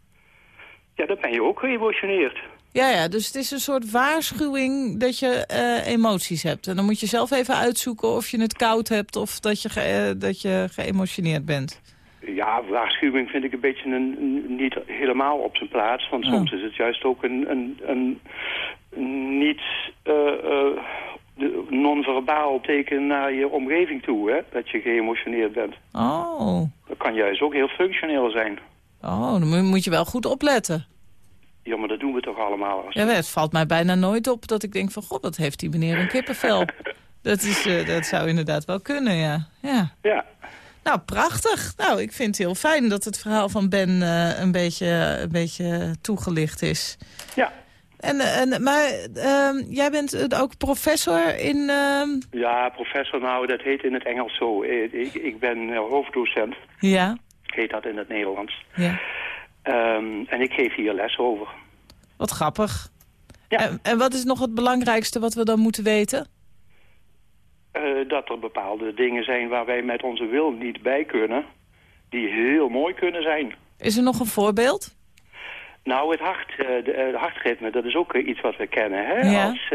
Speaker 16: Ja, dan ben je ook geëmotioneerd.
Speaker 1: Ja, ja, dus het is een soort waarschuwing dat je eh, emoties hebt. En dan moet je zelf even uitzoeken of je het koud hebt of dat je, ge- eh, dat je geëmotioneerd bent.
Speaker 16: Ja, waarschuwing vind ik een beetje een, een- niet helemaal op zijn plaats. Want
Speaker 1: Oh.
Speaker 16: soms is het juist ook een, een, een niet de- non-verbaal teken naar je omgeving toe. Hè? Dat je geëmotioneerd bent.
Speaker 1: Oh,
Speaker 16: Dat kan juist ook heel functioneel zijn.
Speaker 1: oh dan moet je wel goed opletten.
Speaker 16: Ja, maar dat doen we toch allemaal. Als...
Speaker 1: Ja, het valt mij bijna nooit op dat ik denk van... god, wat heeft die meneer een kippenvel. *laughs* dat, is, eh, dat zou inderdaad wel kunnen, ja. ja.
Speaker 16: Ja.
Speaker 1: Nou, prachtig. Nou, ik vind het heel fijn dat het verhaal van Ben eh, een, beetje, een beetje toegelicht is.
Speaker 16: Ja.
Speaker 1: En, en, maar ehm, jij bent eh, ook professor in... ehm,
Speaker 16: Ja, professor, nou, dat heet in het Engels zo. Ik, ik ben hoofddocent,
Speaker 1: ja,
Speaker 16: heet dat in het Nederlands.
Speaker 1: ja,
Speaker 16: Ehm, en ik geef hier les over.
Speaker 1: wat grappig. En, en wat is nog het belangrijkste wat we dan moeten weten?
Speaker 16: Eh, dat er bepaalde dingen zijn waar wij met onze wil niet bij kunnen, die heel mooi kunnen zijn.
Speaker 1: Is er nog een voorbeeld?
Speaker 16: Nou, het hart, eh, de, eh, hartritme, dat is ook iets wat we kennen. Hè?
Speaker 1: Ja.
Speaker 16: Als,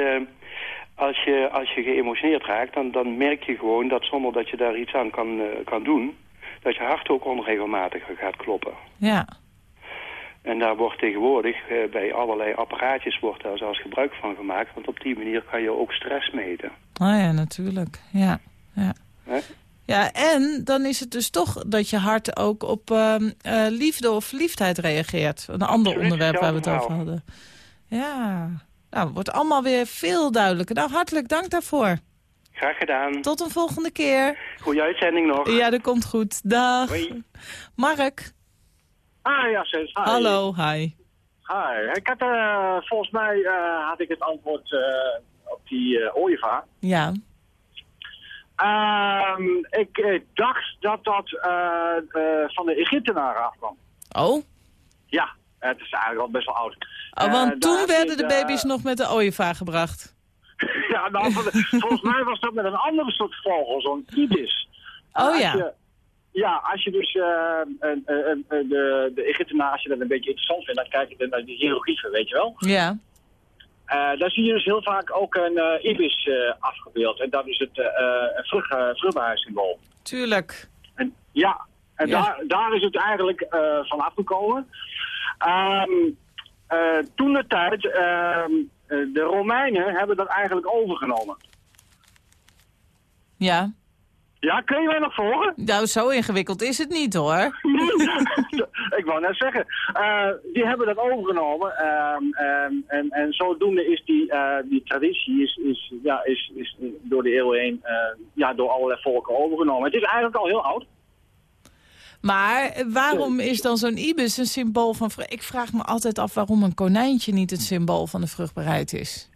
Speaker 16: als, je, als je geëmotioneerd raakt, dan, dan merk je gewoon dat zonder dat je daar iets aan kan, kan doen, dat je hart ook onregelmatiger gaat kloppen.
Speaker 1: Ja,
Speaker 16: En daar wordt tegenwoordig eh, bij allerlei apparaatjes wordt daar zelfs gebruik van gemaakt. Want op die manier kan je ook stress meten.
Speaker 1: oh ja, natuurlijk. Ja, ja. Ja, en dan is het dus toch dat je hart ook op ehm, eh, liefde of verliefdheid reageert. Een ander
Speaker 16: Absoluut,
Speaker 1: onderwerp waar we het over hadden. Ja, nou, wordt allemaal weer veel duidelijker. Nou, hartelijk dank daarvoor.
Speaker 16: Graag gedaan.
Speaker 1: Tot een volgende keer.
Speaker 16: Goeie uitzending nog.
Speaker 1: Ja, dat komt goed. Dag.
Speaker 16: Hoi.
Speaker 1: Mark.
Speaker 17: Ah, ja, Sens. Hi.
Speaker 1: Hallo, hi.
Speaker 17: Hi. Ik had, eh, volgens mij eh, had ik het antwoord eh, op die ooievaar.
Speaker 1: Ja.
Speaker 17: Ehm, ik eh, dacht dat dat van de Egyptenaren afkwam.
Speaker 1: Oh?
Speaker 17: Ja, het is eigenlijk al best wel oud.
Speaker 1: Oh, want toen werden de baby's nog met de ooievaar gebracht. *laughs*
Speaker 17: ja, nou, volgens mij was dat met een andere soort vogel, zo'n ibis.
Speaker 1: Oh ja.
Speaker 17: Ja, als je dus eh, een- een- een- de, de Egyptenaren, dat een beetje interessant vindt, dan kijk je naar die hieroglyphen, weet je wel.
Speaker 1: Ja.
Speaker 17: Eh, daar zie je dus heel vaak ook een eh, ibis afgebeeld. En dat is het vrucht, vruchtbaarheidssymbool.
Speaker 1: Tuurlijk.
Speaker 17: En, ja, en
Speaker 1: Ja.
Speaker 17: Daar, daar is het eigenlijk van afgekomen. Ehm, eh, toen de tijd, ehm, eh, de Romeinen hebben dat eigenlijk overgenomen.
Speaker 1: Ja.
Speaker 17: Ja, kun je mij nog volgen?
Speaker 1: Nou, zo ingewikkeld is het niet, hoor. *laughs*
Speaker 17: Ik wou net zeggen, eh, die hebben dat overgenomen. ehm, en, en zodoende is die, eh, die traditie is, is, ja, is, is door de eeuwen heen eh, ja, door allerlei volken overgenomen. Het is eigenlijk al heel oud.
Speaker 1: Maar waarom is dan zo'n ibis een symbool van... Ik vraag me altijd af waarom een konijntje niet het symbool van de vruchtbaarheid is.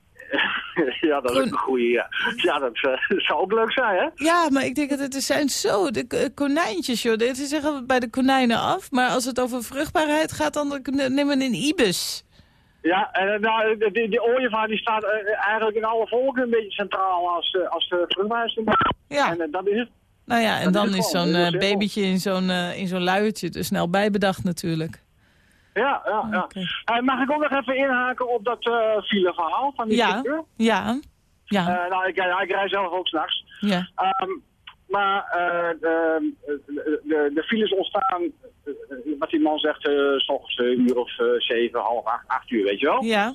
Speaker 1: *laughs*
Speaker 17: ja, dat is ook een goeie. Ja, ja dat eh, *laughs* zou ook leuk zijn, hè?
Speaker 1: Ja, maar ik denk dat het zijn zo... De k- konijntjes, joh. Dit is zeggen we bij de konijnen af. Maar als het over vruchtbaarheid gaat, dan nemen we een ibis.
Speaker 17: Ja, en eh, nou, de- die, die ooievaar die staat eh, eigenlijk in alle volken een beetje centraal als, eh, als de vruchtbaarheidssymbool.
Speaker 1: Ja.
Speaker 17: En eh, dat is het.
Speaker 1: Nou ja, en
Speaker 17: Dat
Speaker 1: dan
Speaker 17: is
Speaker 1: zo'n eh, babytje in zo'n eh, in zo'n luiertje er snel bij bedacht natuurlijk.
Speaker 17: Ja, ja, ja. Eh, mag ik ook nog even inhaken op dat eh file verhaal van die
Speaker 1: Ja, ja, ja,
Speaker 17: Eh, nou, ik, ja, ik rij zelf ook s'nachts.
Speaker 1: ja.
Speaker 17: Ehm, maar de, de, de files ontstaan, wat die man zegt, eh, s ochtends een uur of zeven, half acht, acht uur, weet je wel?
Speaker 1: Ja,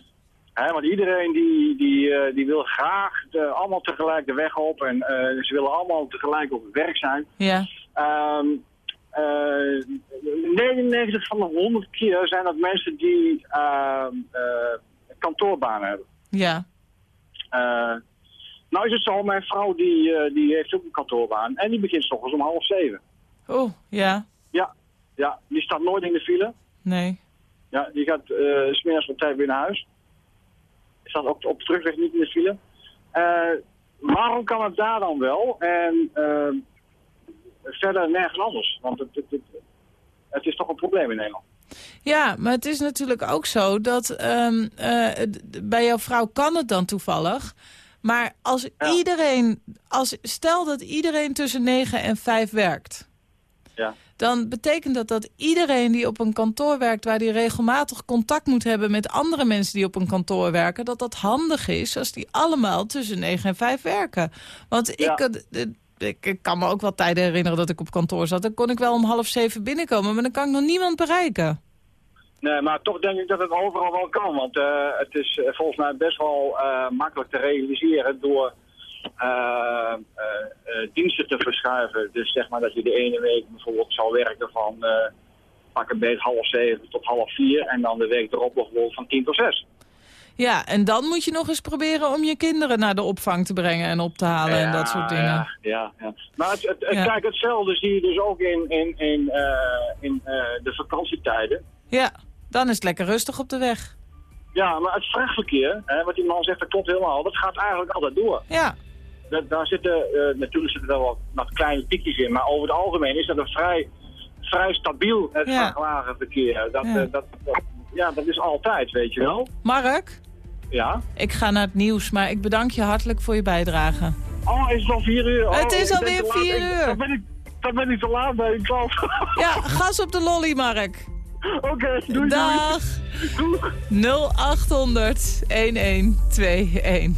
Speaker 17: Hè, want iedereen die, die, die wil graag de, allemaal tegelijk de weg op en ze willen allemaal tegelijk op het werk zijn.
Speaker 1: ja.
Speaker 17: Ehm eh 99 van de 100 keer zijn dat mensen die ehm, eh, kantoorbaan hebben.
Speaker 1: Ja.
Speaker 17: Eh, nou is het zo, mijn vrouw die, eh, die heeft ook een kantoorbaan. En die begint 's ochtends om half zeven.
Speaker 1: Oh, ja.
Speaker 17: Ja, ja, die staat nooit in de file.
Speaker 1: Nee.
Speaker 17: Ja, die gaat eh smiddags op tijd weer naar huis. Staat ook op de terugweg niet in de file. Eh, waarom kan het daar dan wel? En eh, verder nergens anders. Want het, het, het, het is toch een probleem in Nederland.
Speaker 1: Ja, maar het is natuurlijk ook zo dat ehm, eh, bij jouw vrouw kan het dan toevallig. Maar als iedereen, als, stel dat iedereen tussen 9 en 5 werkt.
Speaker 17: Ja.
Speaker 1: Dan betekent dat dat iedereen die op een kantoor werkt... waar die regelmatig contact moet hebben met andere mensen die op een kantoor werken... dat dat handig is als die allemaal tussen 9 en 5 werken. Want ik,
Speaker 17: Ja.
Speaker 1: Ik, kan me ook wel tijden herinneren dat ik op kantoor zat. Dan kon ik wel om half zeven binnenkomen, maar dan kan ik nog niemand bereiken.
Speaker 17: Nee, maar toch denk ik dat het overal wel kan. Want eh, het is eh, volgens mij best wel eh, makkelijk te realiseren door diensten te verschuiven. Dus zeg maar dat je de ene week bijvoorbeeld zou werken van pak een beet half zeven tot half vier. En dan de week erop bijvoorbeeld van tien tot zes.
Speaker 1: Ja, en dan moet je nog eens proberen om je kinderen naar de opvang te brengen en op te halen en dat soort dingen.
Speaker 17: Ja, ja, ja. Maar het, het, kijk, hetzelfde zie je dus ook in, in, in, eh, in eh, de vakantietijden.
Speaker 1: Ja, dan is het lekker rustig op de weg.
Speaker 17: Ja, maar het vrachtverkeer, hè, wat die man zegt, dat klopt helemaal. Dat gaat eigenlijk altijd door.
Speaker 1: Ja.
Speaker 17: Da- daar zitten, eh, natuurlijk zitten er wel wat kleine piekjes in, maar over het algemeen is dat een vrij, vrij stabiel het vrachtwagenverkeer. Dat, dat, dat- ja, dat is altijd, weet je wel.
Speaker 1: Mark,
Speaker 17: Ja.
Speaker 1: ik ga naar het nieuws, maar ik bedank je hartelijk voor je bijdrage.
Speaker 17: Oh, is het al vier uur? Oh,
Speaker 1: Het is alweer vier uur.
Speaker 17: Dan ben ik, dan ben ik te laat bij een klant.
Speaker 1: Ja, *laughs* gas op de lolly, Mark.
Speaker 17: Oké, doei,
Speaker 1: Dag. 0800 1121.